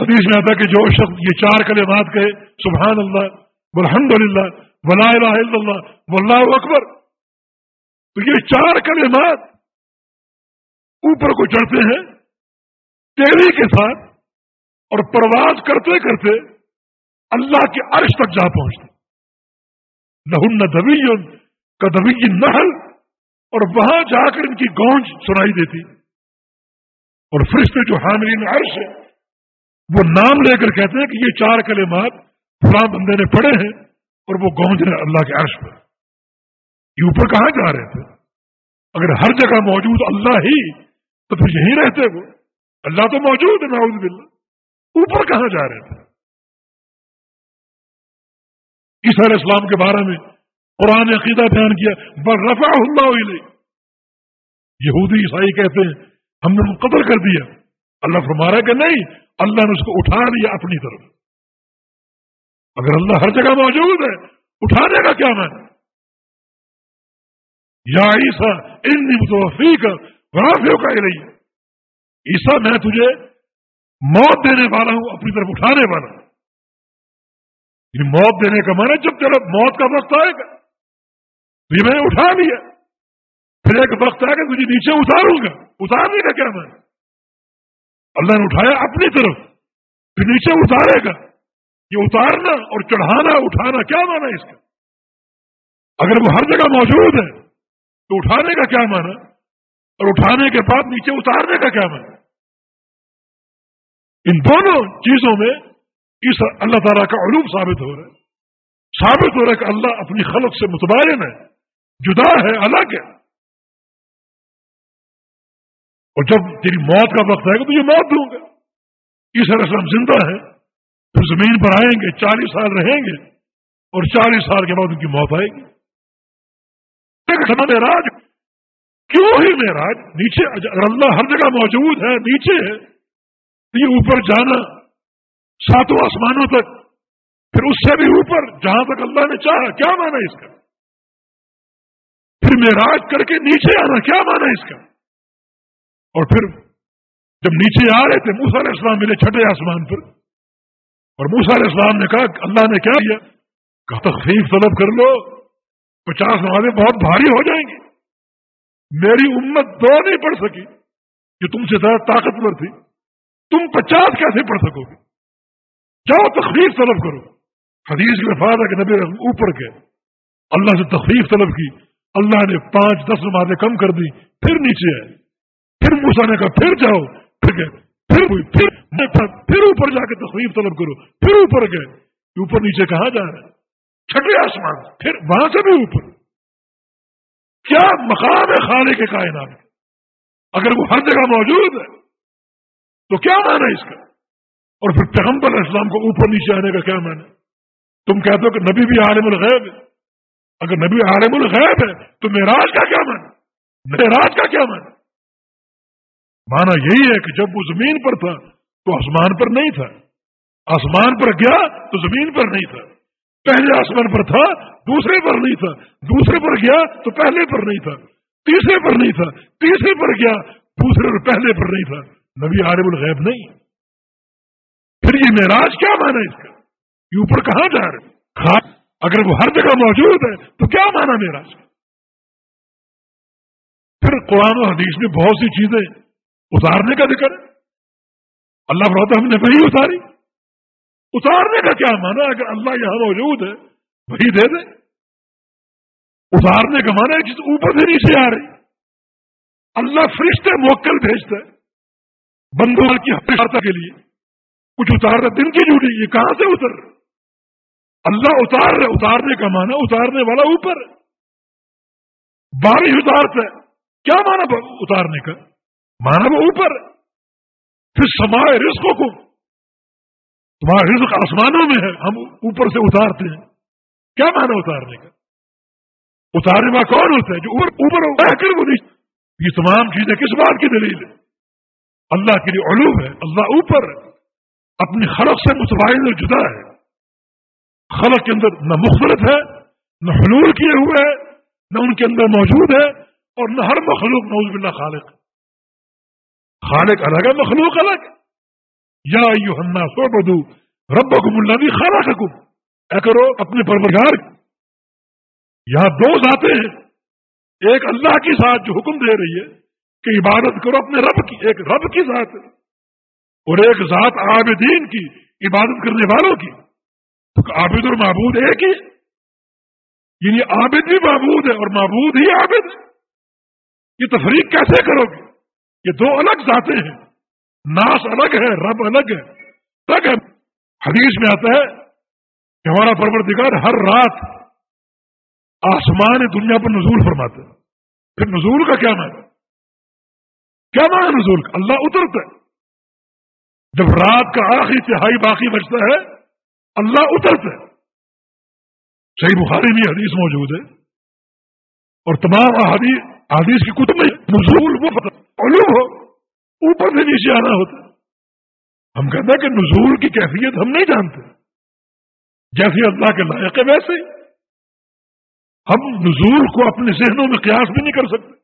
حدیث میں آتا کہ جو شخص یہ چار کلمات کہے، سبحان اللہ الحمد للہ ولا الہ الا اللہ، واللہ اکبر۔ تو یہ چار کلمات اوپر کو چڑھتے ہیں، تیری کے ساتھ اور پرواز کرتے کرتے اللہ کے عرش تک جا پہنچتے۔ لہن دبی کا دبی نہل اور وہاں جا کر ان کی گونج سنائی دیتی۔ اور فرشتے جو حامرین عرش ہے وہ نام لے کر کہتے ہیں کہ یہ چار کلمات فلاں بندے نے پڑھے ہیں اور وہ گونج رہے اللہ کے عرش پر۔ یہ اوپر کہاں جا رہے تھے؟ اگر ہر جگہ موجود اللہ ہی، تو پھر یہیں رہتے وہ۔ اللہ تو موجود ہے ناؤز باللہ۔ اوپر کہاں جا رہے تھے؟ علیہ السلام کے بارے میں قرآن عقیدہ بیان کیا بر رفا اللہ علیہ یہودی عیسائی کہتے ہیں، ہم نے قدر کر دیا۔ اللہ فرما رہا کہ نہیں، اللہ نے اس کو اٹھا لیا اپنی طرف۔ اگر اللہ ہر جگہ موجود ہے اٹھانے کا کیا میں؟ یا عیسا ان توفی کا رافیوں کا ہی عیسا میں تجھے موت دینے والا ہوں، اپنی طرف اٹھانے والا۔ ہوں موت دینے کا مانا جب تیرا موت کا وقت آئے گا، تو یہ میں نے اٹھا لیا۔ پھر ایک وقت آئے گا، تجھے نیچے اتاروں گا۔ اتارنے کا کیا میں؟ اللہ نے اٹھایا اپنی طرف، پھر نیچے اتارے گا۔ یہ اتارنا اور چڑھانا، اٹھانا، کیا مانا اس کا؟ اگر وہ ہر جگہ موجود ہے، تو اٹھانے کا کیا مانا اور اٹھانے کے بعد نیچے اتارنے کا کیا مانا ان دونوں چیزوں میں اس اللہ تعالیٰ کا علوم ثابت ہو رہا ہے۔ ثابت ہو رہا ہے کہ اللہ اپنی خلق سے متبادل ہے، جدا ہے، الگ ہے۔ اور جب تیری موت کا وقت آئے گا، تو یہ موت دوں گا۔ اس السلام زندہ ہے پھر زمین پر آئیں گے، چالیس سال رہیں گے اور چالیس سال کے بعد ان کی موت آئے گی۔ راج، کیوں ہی میراج نیچے، اگر اللہ ہر جگہ موجود ہے، نیچے ہے یہ اوپر جانا، ساتوں آسمانوں تک، پھر اس سے بھی اوپر، جہاں تک اللہ نے چاہا، کیا مانا اس کا؟ پھر میراج کر کے نیچے آنا، کیا مانا اس کا؟ اور پھر جب نیچے آ رہے تھے موسا علیہ السلام ملے چھٹے آسمان پر اور موسا علیہ السلام نے کہا اللہ نے کیا کیا؟ کہ تخفیف طلب کر لو، پچاس نمازیں بہت بھاری ہو جائیں گی۔ میری امت دو نہیں پڑھ سکی جو تم سے زیادہ طاقتور تھی۔ تم پچاس کیسے پڑھ سکو گے؟ جاؤ تخفیف طلب کرو۔ حدیث کے فاد ہے کہ نبی اوپر کے اللہ سے تخفیف طلب کی۔ اللہ نے پانچ دس نمازیں کم کر دی پھر نیچے آئے۔ پھر موسا نے کہا، پھر جاؤ، پھر گئے۔ پھر پھر پھر اوپر جا کے تصویر طلب کرو پھر اوپر گئے۔ اوپر نیچے کہاں جا رہے؟ چھٹے آسمان پھر وہاں سے بھی اوپر۔ کیا مقام ہے خانے کے کائنات اگر وہ ہر جگہ موجود ہے، تو کیا مانا اس کا؟ اور پھر پیغمبر اسلام کو اوپر نیچے آنے کا کیا مانا تم کہتے ہو کہ نبی بھی عالم الغیب ہے۔ اگر نبی عالم الغیب ہے، تو میراج کا کیا مانا میراج کا کیا مانا مانا یہی ہے کہ جب وہ زمین پر تھا تو آسمان پر نہیں تھا۔ آسمان پر گیا تو زمین پر نہیں تھا۔ پہلے آسمان پر تھا، دوسرے پر نہیں تھا۔ دوسرے پر گیا تو پہلے پر نہیں تھا۔ تیسرے پر نہیں تھا۔ تیسرے پر گیا، دوسرے پر پہلے پر نہیں تھا۔ نبی عارب الغیب نہیں۔ پھر یہ معراج کیا مانا اس کا؟ یہ اوپر کہاں جا رہے اگر وہ ہر جگہ موجود ہے تو کیا مانا معراج؟ کا پھر قرآن و حدیث میں بہت سی چیزیں اتارنے کا ذکر ہے۔ اللہ بہت ہم نے وہی اتاری۔ اتارنے کا کیا مانا اگر اللہ یہاں موجود ہے وہی دے دے۔ اتارنے کا مانا ہے جس اوپر سے نیچے آ رہی۔ اللہ فرشتے موکل بھیجتا ہے کی ہفتہ کے لیے۔ کچھ اتارتا دن کی جھوٹی یہ کہاں سے اتر اللہ اتار رہے اتارنے کا مانا اتارنے والا اوپر۔ بارش اتارتا ہے۔ کیا مانا اتارنے کا؟ مانا وہ اوپر، پھر سمائے رزقوں کو۔ تمہارا رزق آسمانوں میں ہے، ہم اوپر سے اتارتے ہیں۔ کیا مانا اتارنے کا؟ اتارنے والا کون ہوتا ہے؟ جو اوپر اوپر کر وہ نہیں۔ یہ تمام چیزیں کس بات کی دلیل ہے؟ اللہ کے لیے علوم ہے، اللہ اوپر اپنی خلق سے متبادل جدا ہے۔ خلق کے اندر نہ مختلف ہے، نہ حلول کیے ہوئے ہیں نہ ان کے اندر موجود ہے، اور نہ ہر مخلوق نوز باللہ خالق۔ خالق الگ ہے، مخلوق الگ ہے۔ یا یو سو بدو رب کو ملا بھی خالہ حکم اے کرو اپنے پرمرگار یہاں دو ذاتیں ہیں۔ ایک اللہ کی ذات جو حکم دے رہی ہے کہ عبادت کرو اپنے رب کی، ایک رب کی ذات ہے۔ اور ایک ذات عابدین کی، عبادت کرنے والوں کی۔ تو عابد اور معبود ایک ہی۔ یعنی عابد بھی معبود ہے اور معبود ہی عابد ہے۔ یہ تفریق کیسے کرو گے؟ یہ دو الگ ذاتیں ہیں۔ ناس الگ ہے، رب الگ ہے۔ الگ ہے۔ حدیث میں آتا ہے کہ ہمارا پروردگار ہر رات آسمان دنیا پر نزول فرماتے ہیں پھر نزول کا کیا معنی؟ کیا معنی نزول کا؟ اللہ اترتا ہے۔ جب رات کا آخری تہائی باقی بچتا ہے، اللہ اترتا ہے۔ صحیح بخاری میں حدیث موجود ہے۔ اور تمام احادیث حدیث کی کتب میں نزول وہ علوم ہو، اوپر سے نیچے آنا ہوتا ہم کہتے ہیں کہ نزول کی کیفیت ہم نہیں جانتے۔ جیسے اللہ کے لائق ہے ویسے ہم نزول کو اپنے ذہنوں میں قیاس بھی نہیں کر سکتے۔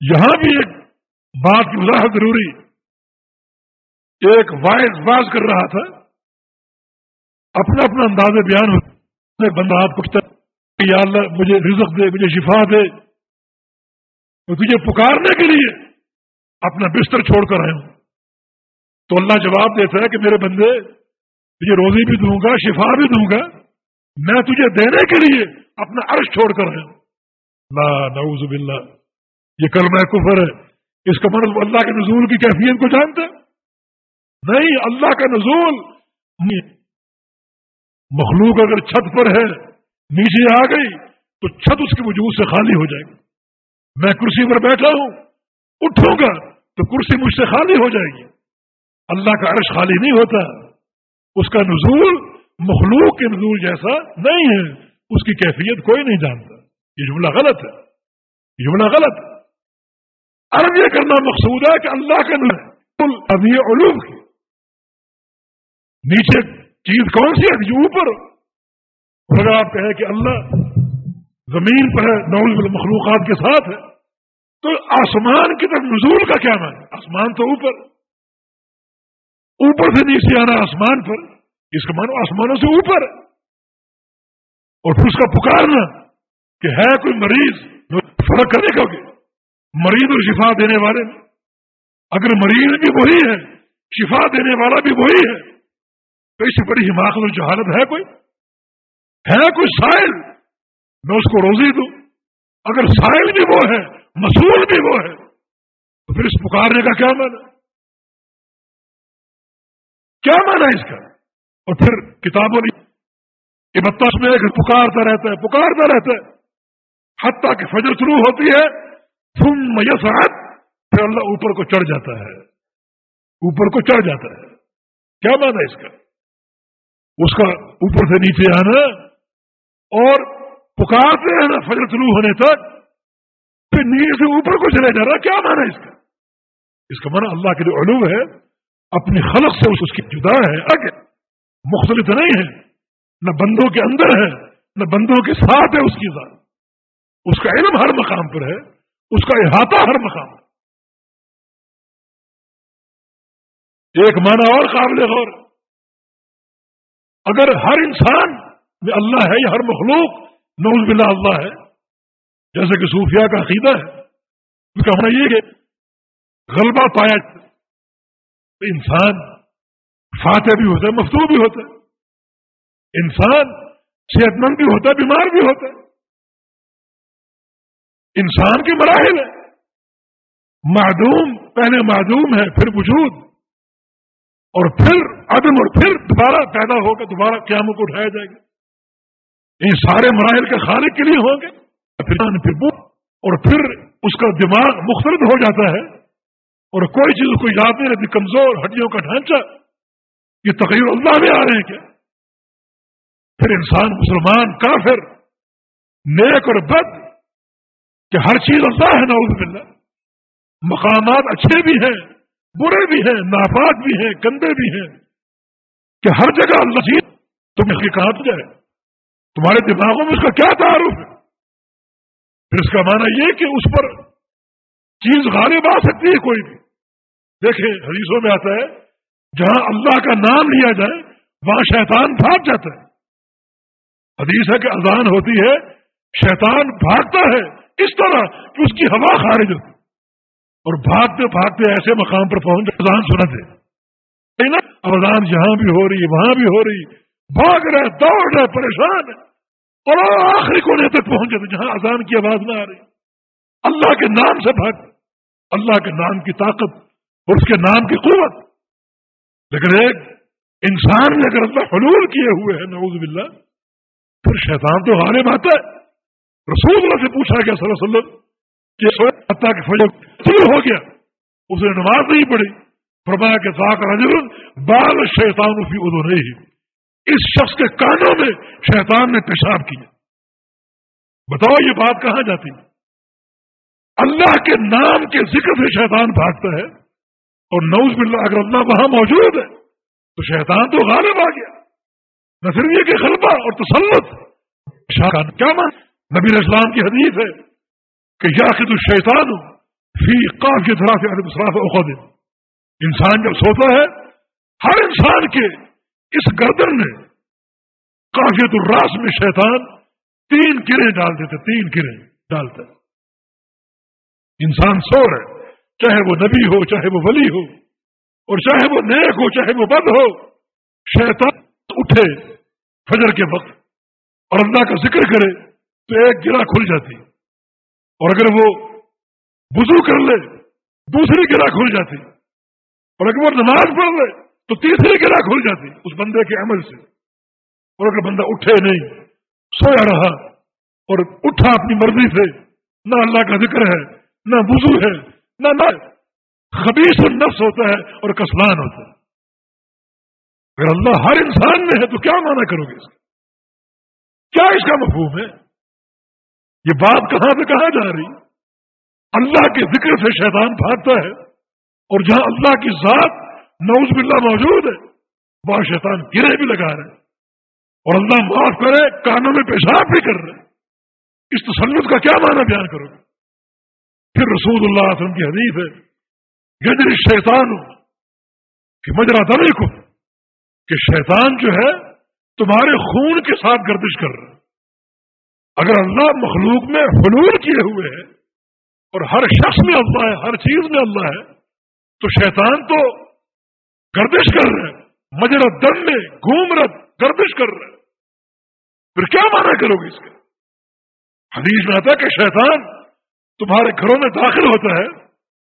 یہاں بھی ایک بات کی وضاحت ضروری۔ ایک وائز باز کر رہا تھا۔ اپنا اپنا انداز بیان ہوتا بندہ ہاتھ پکتا یا اللہ مجھے رزق دے، مجھے شفا دے۔ تو تجھے پکارنے کے لیے اپنا بستر چھوڑ کر آئے ہوں۔ تو اللہ جواب دیتا ہے کہ میرے بندے، تجھے روزی بھی دوں گا، شفا بھی دوں گا، میں تجھے دینے کے لیے اپنا عرش چھوڑ کر آیا ہوں۔ لا، نعوذ باللہ۔ یہ کلمہ کفر ہے۔ اس کا مطلب اللہ کے نزول کی کیفیت کو جانتے نہیں، اللہ کا نزول مخلوق اگر چھت پر ہے نیچے آ گئی تو چھت اس کے وجود سے خالی ہو جائے گی۔ میں کرسی پر بیٹھا ہوں، اٹھوں گا تو کرسی مجھ سے خالی ہو جائے گی۔ اللہ کا عرش خالی نہیں ہوتا۔ اس کا نزول مخلوق کے نزول جیسا نہیں ہے۔ اس کی کیفیت کوئی نہیں جانتا۔ یہ جملہ غلط ہے۔ یہ جملہ غلط ہے۔ عرب یہ کرنا مقصود ہے کہ اللہ کا نزول ابھی علوم کی نیچے چیز کون سی ہے؟ جو اوپر اگر آپ کہیں کہ اللہ زمین پر ہے نول مخلوقات کے ساتھ ہے، تو آسمان کی طرف نزول کا کیا مان آسمان تو اوپر اوپر سے نیچے آنا آسمان پر، اس کا مانو آسمانوں سے اوپر اور پھر اس کا پکارنا کہ ہے کوئی مریض فرق کرنے کا مریض اور شفا دینے والے۔ اگر مریض بھی وہی ہے، شفا دینے والا بھی وہی ہے، تو اس سے بڑی حماقت اور جہالت ہے کوئی؟ ہے کوئی سائل میں اس کو روزی دوں۔ اگر سائل بھی وہ ہے مصول بھی وہ ہے، تو پھر اس پکارنے کا کیا مانا کیا مانا اس کا؟ اور پھر کتابوں نے بتاس میں پکارتا رہتا ہے، پکارتا رہتا ہے۔ حتیٰ کہ فجر شروع ہوتی ہے تم میسرات پھر اللہ اوپر کو چڑھ جاتا ہے۔ اوپر کو چڑھ جاتا ہے۔ کیا مانا اس کا؟ اس کا اوپر سے نیچے آنا اور پکارتے رہنا فجر شروع ہونے تک، پھر نیچے سے اوپر کو چلے جا رہا کیا مانا اس کا؟ اس کا مانا اللہ کے جو علوم ہے، اپنی خلق سے اس کی جدا ہے آگے مختلف نہیں ہے، نہ بندوں کے اندر ہے، نہ بندوں کے ساتھ ہے اس کی ذات۔ اس کا علم ہر مقام پر ہے، اس کا احاطہ ہر مقام ایک معنی اور قابل غور، اگر ہر انسان میں اللہ ہے یا ہر مخلوق نوز بلا اللہ ہے۔ جیسے کہ صوفیہ کا عقیدہ ہے اس کا ہونا یہ کہ غلبہ پایا انسان فاتح بھی ہوتا ہے مفتو بھی ہوتا ہے۔ انسان صحت مند بھی ہوتا ہے، بیمار بھی ہوتا ہے۔ انسان کے مراحل ہے معدوم، پہلے معدوم ہے، پھر وجود۔ اور پھر عدم اور پھر دوبارہ پیدا ہو کر دوبارہ قیاموں کو اٹھایا جائے گا۔ ان سارے مراحل کے خالق کے لیے ہوں گے۔ پھر پھر اور پھر اس کا دماغ مختلف ہو جاتا ہے۔ اور کوئی چیز کو یاد نہیں رہتی، کمزور، ہڈیوں کا ڈھانچہ۔ یہ تقریر اللہ میں آ رہے ہیں کیا؟ پھر انسان، مسلمان، کافر، نیک اور بد، کہ ہر چیز اللہ ہے، نعوذ باللہ۔ مقامات اچھے بھی ہیں، برے بھی ہیں، ناپاک بھی ہیں، گندے بھی ہیں۔ کہ ہر جگہ اللہ جی تم اس کی کہاں جائے۔ تمہارے دماغوں میں اس کا کیا تعارف ہے؟ پھر اس کا معنی یہ کہ اس پر چیز غالب آ سکتی ہے کوئی بھی۔ دیکھیں، حدیثوں میں آتا ہے، جہاں اللہ کا نام لیا جائے، وہاں شیطان بھاگ جاتا ہے۔ حدیث ہے کہ اذان ہوتی ہے، شیطان بھاگتا ہے اس طرح کہ اس کی ہوا خارج ہوتی اور بھاگتے بھاگتے ایسے مقام پر پہنچ اذان سنا تھے اذان جہاں بھی ہو رہی، وہاں بھی ہو رہی، بھاگ رہے، دوڑ رہے، پریشان ہے اور آخری کونے تک پہنچے تھے جہاں اذان کی آواز نہ آ رہی اللہ کے نام سے بھاگ اللہ کے نام کی طاقت اور اس کے نام کی قوت۔ لیکن ایک انسان نے اگر اللہ حلول کیے ہوئے ہیں، نعوذ باللہ، پھر شیطان تو غالب آتا ہے۔ رسول اللہ سے پوچھا گیا صلی اللہ علیہ وسلم کہ کہ فجر شروع ہو گیا۔ اس نے نماز نہیں پڑھی۔ فرمایا کہ رجل بال شیطان فی ادو نہیں اس شخص کے کانوں میں شیطان نے پیشاب کیا۔ بتاؤ یہ بات کہاں جاتی اللہ کے نام کے ذکر سے شیطان بھاگتا ہے اور نوز باللہ، اگر اللہ وہاں موجود ہے، تو شیطان تو غالب آ گیا۔ نہ صرف یہ کہ غلبہ اور تسلط۔ کیا مان نبی اسلام کی حدیث ہے کہ یا کہ تو شیطان فی قاف کی طرح سے انسان جب سوتا ہے، ہر انسان کے اس گردن میں کافیت الراس میں شیطان تین کریں ڈال دیتے، تین کریں ڈالتے۔ انسان سو رہے، چاہے وہ نبی ہو، چاہے وہ ولی ہو، اور چاہے وہ نیک ہو، چاہے وہ بند ہو، شیطان اٹھے فجر کے وقت اور اللہ کا ذکر کرے تو ایک گرا کھل جاتی۔ اور اگر وہ بزو کر لے، دوسری گرا کھل جاتی۔ اور اگر وہ نماز پڑھ لے تو تیسری گرا کھل جاتی اس بندے کے عمل سے۔ اور اگر بندہ اٹھے نہیں، سویا رہا، اور اٹھا اپنی مرضی سے، نہ اللہ کا ذکر ہے، نہ وضو ہے، نہ نہ خبیص نفس ہوتا ہے اور کسلان ہوتا ہے۔ اگر اللہ ہر انسان میں ہے تو کیا مانا کرو گے اس کا؟ کیا اس کا مفہوم ہے؟ یہ بات کہاں سے کہاں جا رہی؟ اللہ کے ذکر سے شیطان بھاگتا ہے، اور جہاں اللہ کی ذات نوز باللہ موجود ہے۔ وہاں شیطان گرے بھی لگا رہے اور اللہ معاف کرے، کانوں میں پیشاب بھی کر رہے اس تسلط کا کیا معنی بیان کرو گے پھر رسول اللہ علیہ وسلم کی حدیث ہے گجر شیطان کہ مجرا دمی کو کہ شیطان جو ہے، تمہارے خون کے ساتھ گردش کر رہا اگر اللہ مخلوق میں حلول کیے ہوئے ہیں اور ہر شخص میں اللہ ہے، ہر چیز میں اللہ ہے، تو شیطان تو گردش کر رہے ہیں۔ مجرا دن میں گھوم رہا گردش کر رہے ہیں۔ پھر کیا مانا کرو گے اس کے؟ حدیث میں آتا ہے کہ شیطان تمہارے گھروں میں داخل ہوتا ہے۔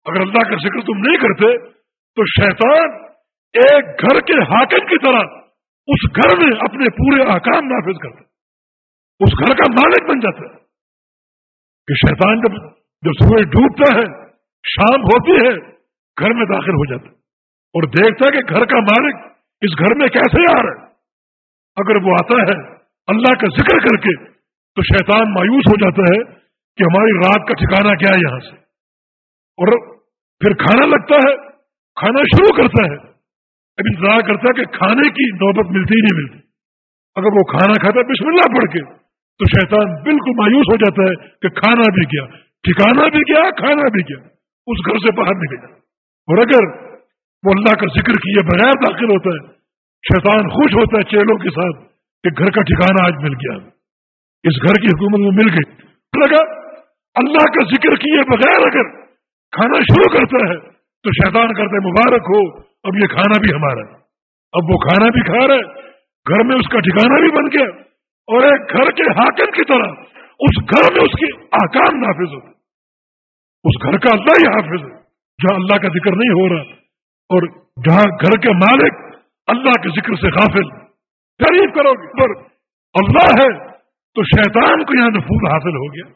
اگر اللہ کا ذکر تم نہیں کرتے، تو شیطان ایک گھر کے حاکم کی طرح اس گھر میں اپنے پورے آکام نافذ کرتا اس گھر کا مالک بن جاتا ہے۔ کہ شیطان جب جب سورج ڈوبتا ہے، شام ہوتی ہے، گھر میں داخل ہو جاتا ہے۔ اور دیکھتا ہے کہ گھر کا مالک اس گھر میں کیسے آ رہا ہے۔ اگر وہ آتا ہے اللہ کا ذکر کر کے تو شیطان مایوس ہو جاتا ہے کہ ہماری رات کا ٹھکانا کیا ہے یہاں سے۔ اور پھر کھانا لگتا ہے، کھانا شروع کرتا ہے۔ اب انتظار کرتا ہے کہ کھانے کی نوبت ملتی ہی نہیں ملتی۔ اگر وہ کھانا کھاتا ہے، بسم اللہ پڑھ کے، تو شیطان بالکل مایوس ہو جاتا ہے کہ کھانا بھی کیا ٹھکانا بھی کیا، کھانا بھی کیا، اس گھر سے باہر نکل جاتا اور اگر وہ اللہ کا ذکر کیے بغیر داخل ہوتا ہے۔ شیطان خوش ہوتا ہے چیلوں کے ساتھ کہ گھر کا ٹھکانا آج مل گیا۔ اس گھر کی حکومت میں مل گئی۔ لگا، اللہ کا ذکر کیے بغیر اگر کھانا شروع کرتا ہے تو شیطان کرتا ہے، مبارک ہو، اب یہ کھانا بھی ہمارا ہے۔ اب وہ کھانا بھی کھا رہا ہے۔ گھر میں اس کا ٹھکانا بھی بن گیا۔ اور ایک گھر کے حاکم کی طرح اس گھر میں اس کی آکام نافذ ہوتے اس گھر کا اللہ ہی حافظ ہے۔ جہاں اللہ کا ذکر نہیں ہو رہا اور جہاں گھر کے مالک اللہ کے ذکر سے غافل، تعریف کرو گے۔ پر اللہ ہے، تو شیطان کو یہاں نفوذ حاصل ہو گیا۔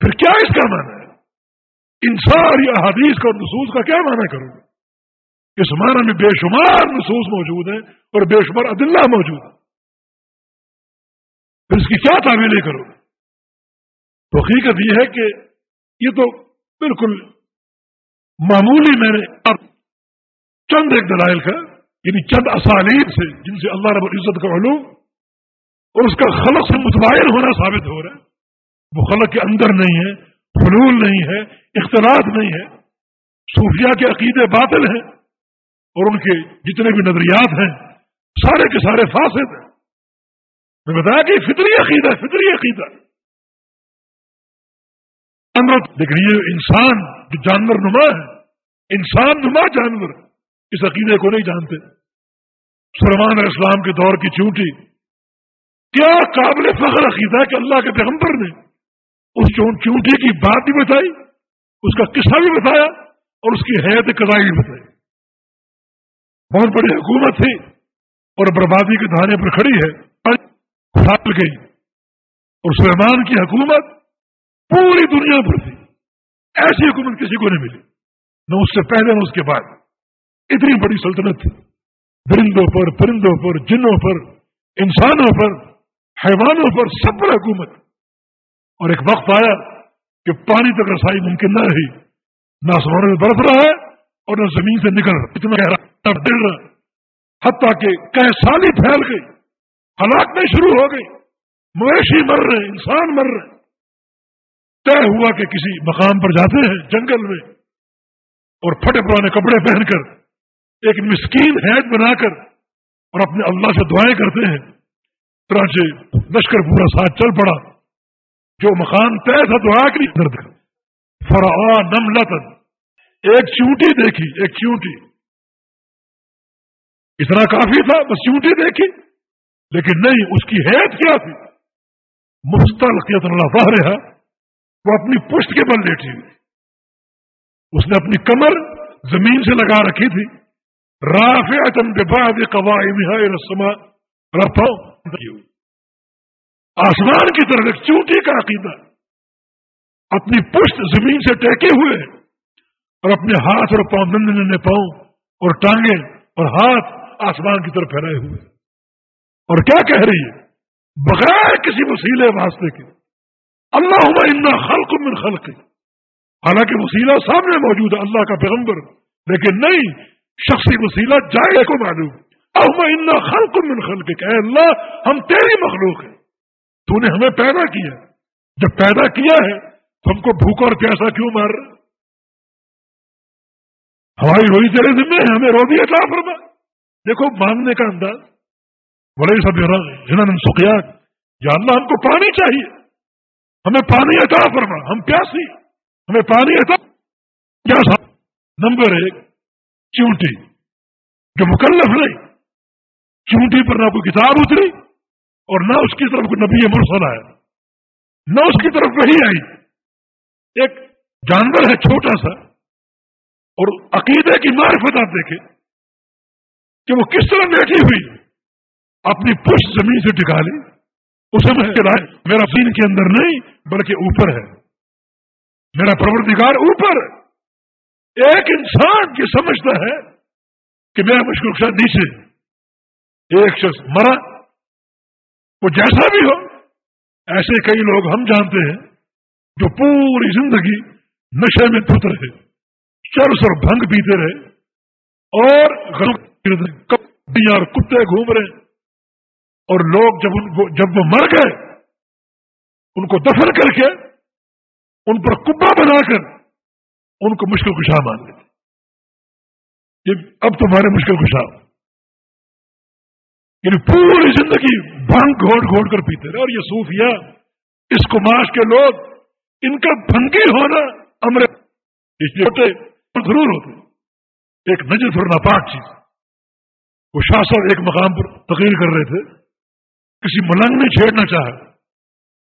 پھر کیا اس کا معنی ہے؟ ان ساری احادیث کا نصوص کا کیا معنی کرو گے؟ اس معنی میں بے شمار نصوص موجود ہیں اور بے شمار عدلہ موجود ہے پھر اس کی کیا تعمیلیں کرو گے؟ تو حقیقت یہ ہے کہ یہ تو بالکل معمولی میں نے اب چند ایک دلائل کا یعنی چند اسالیب سے جن سے اللہ رب العزت کا علوم اور اس کا خلق سے متبادل ہونا ثابت ہو رہا ہے۔ وہ خلق کے اندر نہیں ہے فلول نہیں ہے، اختلاط نہیں ہے۔ صوفیہ کے عقیدے باطل ہیں اور ان کے جتنے بھی نظریات ہیں، سارے کے سارے فاسد ہیں۔ میں بتایا کہ فطری عقیدہ فطری عقیدہ۔ لیکن یہ انسان جو جانور نما ہے، انسان نما جانور۔ اس عقیدے کو نہیں جانتے۔ سلمان علیہ السلام کے دور کی چونٹی۔ کیا قابل فخر عقیدہ کہ اللہ کے پیغمبر نے اس چونٹی کی بات بھی بتائی، اس کا قصہ بھی بتایا اور اس کی حید کدائی بھی بتائی؟ بہت بڑی حکومت تھی اور بربادی کے دھانے پر کھڑی ہے۔ گئی۔ اور سلیمان کی حکومت پوری دنیا پر تھی۔ ایسی حکومت کسی کو نہیں ملی۔ نہ اس سے پہلے نہ اس کے بعد۔ اتنی بڑی سلطنت. تھی درندوں پر، پرندوں پر، جنوں پر، انسانوں پر، حیوانوں پر سب پر حکومت. اور ایک وقت آیا کہ پانی تک رسائی ممکن نہ رہی. نہ آسمانوں میں برف رہا ہے اور نہ زمین سے نکل رہا. اتنا دل رہا. حتیٰ کہ کہیں سالی پھیل گئی. ہلاک میں شروع ہو گئی. مویشی مر رہے انسان مر رہے طے ہوا کہ کسی مقام پر جاتے ہیں، جنگل میں، اور پھٹے پرانے کپڑے پہن کر ایک مسکین حید بنا کر اور اپنے اللہ سے دعائیں کرتے ہیں۔ لشکر پورا ساتھ چل پڑا۔ جو مقام طے تھا دعا کی درد فرا نم لتن ایک چونٹی دیکھی، ایک چونٹی اتنا کافی تھا، بس چونٹی دیکھی۔ لیکن نہیں، اس کی حید کیا تھی؟ مستل اللہ رہا وہ اپنی پشت کے بل لیٹی ہوئی۔ اس نے اپنی کمر زمین سے لگا رکھی تھی۔ راف رسما رفا آسمان کی طرف ایک چونٹی کا عقیدہ. اپنی پشت زمین سے ٹیکے ہوئے اور اپنے ہاتھ اور پاؤں نند ننے پاؤں اور ٹانگیں اور ہاتھ آسمان کی طرف پھیلائے ہوئے. اور کیا کہہ رہی ہے؟ بغیر کسی وسیلے واسطے کے. اللہ عما خلق من خلق. حالانکہ وسیلہ سامنے موجود ہے، اللہ کا پیغمبر، لیکن نہیں شخصی وسیلہ جائے کو معلوم۔ اما خلق من خلق اے اللہ ہم تیری مخلوق ہیں۔ تو نے ہمیں پیدا کیا۔ جب پیدا کیا ہے تو ہم کو بھوکا اور پیاسا کیوں مار رہے؟ ہماری روئی تیرے ذمہ ہے ہمیں رو دیا کیا فرما۔ دیکھو مانگنے کا انداز۔ بڑے سب سکھیات یا اللہ ہم کو پانی چاہیے۔ ہمیں پانی عطا فرما۔ ہم پیاسی۔ ہمیں پانی عطا کیا نمبر ایک چونٹی جو مکلف نہیں، چونٹی پر نہ کوئی کتاب اتری اور نہ اس کی طرف کوئی نبی مرسل آیا، نہ اس کی طرف وہی آئی۔ ایک جانور ہے چھوٹا سا اور عقیدے کی معرفت آپ دیکھیں کہ وہ کس طرح بیٹھی ہوئی۔ اپنی پشت زمین سے ٹکا لی، اسے میں میرا دین کے اندر نہیں، بلکہ اوپر ہے۔ میرا پروردگار اوپر ایک انسان یہ سمجھتا ہے کہ میرا مشکل شاید نیچے ایک شخص مرا، وہ جیسا بھی ہو، ایسے کئی لوگ ہم جانتے ہیں جو پوری زندگی نشے میں دھت رہے چر سر بھنگ پیتے رہے اور اور کتے گھوم رہے اور لوگ جب ان کو جب وہ مر گئے، ان کو دفن کر کے ان پر کبا بنا کر ان کو مشکل کشا مان لیتے اب تمہارے مشکل کشا۔ یعنی پوری زندگی بھنگ گھوٹ گھوٹ کر پیتے رہے اور یہ صوفیہ اس کماش کے لوگ، ان کا بھنگی ہونا امر ہوتے ضرور ہوتے۔ ایک نجر اور ناپاک چیز۔ وہ شاہ صاحب ایک مقام پر تقریر کر رہے تھے۔ کسی ملنگ نے چھیڑنا چاہا۔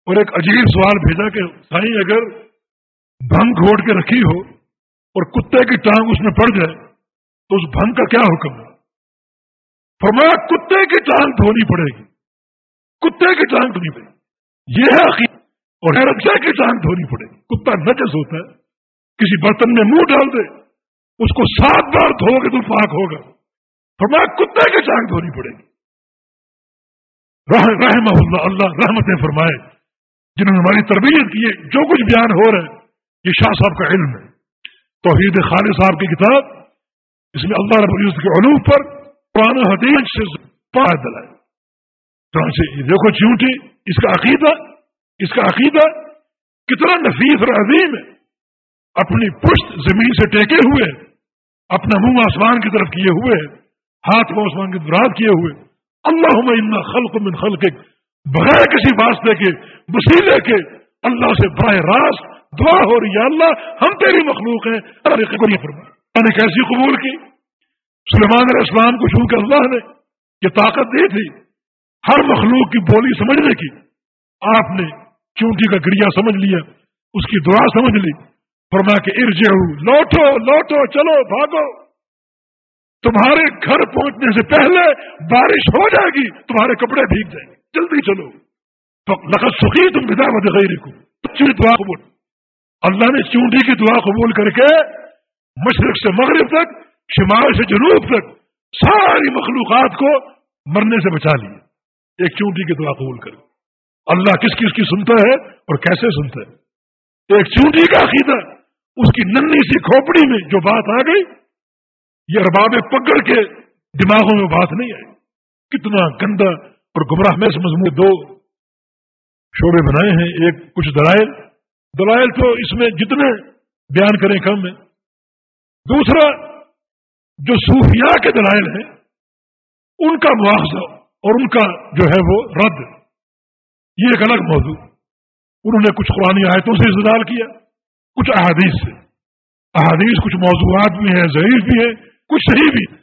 اور ایک عجیب سوال بھیجا کہ سائیں اگر بھنگ گھوڑ کے رکھی ہو اور کتے کی ٹانگ اس میں پڑ جائے، تو اس بھنگ کا کیا حکم ہے؟ فرمایا، کتے کی ٹانگ دھونی پڑے گی۔ کتے کی ٹانگ دھونی پڑے گی۔ یہ ہے عقید اور رکشا کی ٹانگ دھونی پڑے گی۔ کتا نجس ہوتا ہے۔ کسی برتن میں منہ ڈال دے، اس کو سات بار دھو گے تو پاک ہوگا۔ فرمایا، کتے کی ٹانگ دھونی پڑے گی۔ رحم اللہ اللہ رحمتیں فرمائے، جنہوں نے ہماری تربیت کی ہے، جو کچھ بیان ہو رہا ہے یہ شاہ صاحب کا علم ہے۔ توحید خالد صاحب کی کتاب، اس میں اللہ رب العزت کے علوم پر پرانا حدیث سے دلائے دیکھو چونٹی اس کا عقیدہ، اس کا عقیدہ کتنا نفیس اور عظیم ہے۔ اپنی پشت زمین سے ٹیکے ہوئے، اپنا منہ آسمان کی طرف کیے ہوئے، ہاتھ میں آسمان کی طرف کیے ہوئے۔ اللہ خلق من خلق بغیر کسی واسطے کے، وسیلے کے، اللہ سے براہ راست دعا ہو رہی ہے اللہ، ہم تیری مخلوق ہیں۔ اللہ نے کیسی قبول کی؟ سلمان علیہ السلام کو چھو کے اللہ نے یہ طاقت دی تھی ہر مخلوق کی بولی سمجھنے کی۔ آپ نے چونٹی کا گریا سمجھ لیا، اس کی دعا سمجھ لی۔ فرما کے ارج لوٹو لوٹو، چلو، بھاگو۔ تمہارے گھر پہنچنے سے پہلے بارش ہو جائے گی، تمہارے کپڑے بھیگ جائیں گے۔ جلدی چلو۔ لقد سخی تم بدا غیر کو دعا قبول۔ اللہ نے چونٹی کی دعا قبول کر کے مشرق سے مغرب تک، شمال سے جنوب تک ساری مخلوقات کو مرنے سے بچا لی ایک چونٹی کی دعا قبول کر اللہ کس کس کی سنتا ہے اور کیسے سنتا ہے؟ ایک چونٹی کا عقیدہ، اس کی ننی سی کھوپڑی میں جو بات آ گئی، یہ ارباب پکڑ کے دماغوں میں بات نہیں آئی۔ کتنا گندا اور گمراہ میں مضمون دو شعبے بنائے ہیں، ایک کچھ دلائل دلائل تو اس میں جتنے بیان کریں کم ہے دوسرا، جو صوفیاء کے دلائل ہیں، ان کا مواخذہ اور ان کا جو ہے وہ رد، یہ ایک الگ موضوع۔ انہوں نے کچھ قرآن آیتوں سے استعمال کیا، کچھ احادیث سے۔ احادیث کچھ موضوعات بھی ہیں، ضعیف بھی ہیں، کچھ صحیح بھی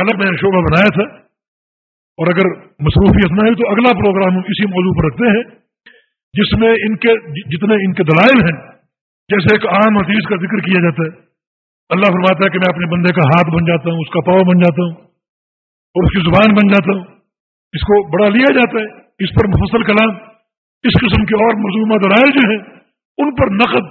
الگ میں نے شعبہ بنایا تھا۔ اور اگر مصروفیت نہ ہے تو اگلا پروگرام ہم اسی موضوع پر رکھتے ہیں۔ جس میں ان کے جتنے ان کے دلائل ہیں، جیسے ایک عام حدیث کا ذکر کیا جاتا ہے۔ اللہ فرماتا ہے کہ میں اپنے بندے کا ہاتھ بن جاتا ہوں، اس کا پاؤ بن جاتا ہوں اور اس کی زبان بن جاتا ہوں۔ اس کو بڑا لیا جاتا ہے، اس پر مفصل کلام، اس قسم کے اور مضمومہ دلائل جو ہیں، ان پر نقد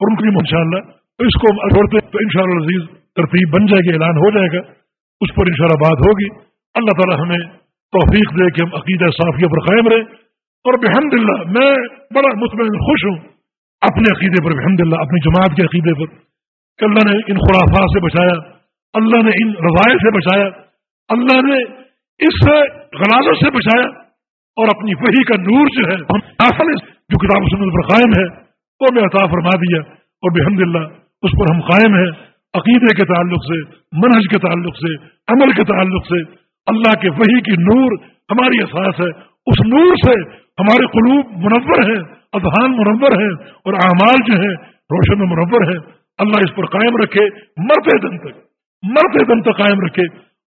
اور ان کی ان شاء اللہ تو اس کو چھوڑتے تو ان شاء اللہ عزیز ترتیب بن جائے گی، اعلان ہو جائے گا۔ اس پر انشاءاللہ بات ہوگی۔ اللہ تعالی ہمیں توفیق دے کہ ہم عقیدہ صافیہ پر قائم رہے۔ اور بحمد اللہ میں بڑا مطمئن خوش ہوں اپنے عقیدے پر بحمد اللہ اپنی جماعت کے عقیدے پر کہ اللہ نے ان خرافات سے بچایا، اللہ نے ان روایت سے بچایا، اللہ نے اس غلازت سے بچایا اور اپنی وہی کا نور جو ہے، ہم جو کتاب سنت پر قائم ہے، وہ میں عطا فرما دیا اور بحمد اللہ اس پر ہم قائم ہیں، عقیدے کے تعلق سے، منہج کے تعلق سے، عمل کے تعلق سے، اللہ کے وہی کی نور ہماری احساس ہے، اس نور سے ہمارے قلوب منور ہیں، اذہان منور ہیں اور اعمال جو ہیں روشن منور ہیں۔ اللہ اس پر قائم رکھے، مرتے دن تک، مرتے دن تک قائم رکھے۔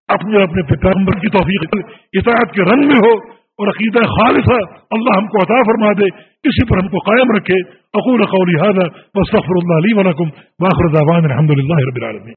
اپنے اپنے پیغمبر کی توفیق اطاعت کے رنگ میں ہو اور عقیدہ خالصہ اللہ ہم کو عطا فرما دے، اسی پر ہم کو قائم رکھے۔ اقول قولی هذا واستغفر الله لي ولكم واخر دعوانا الحمد لله رب العالمين۔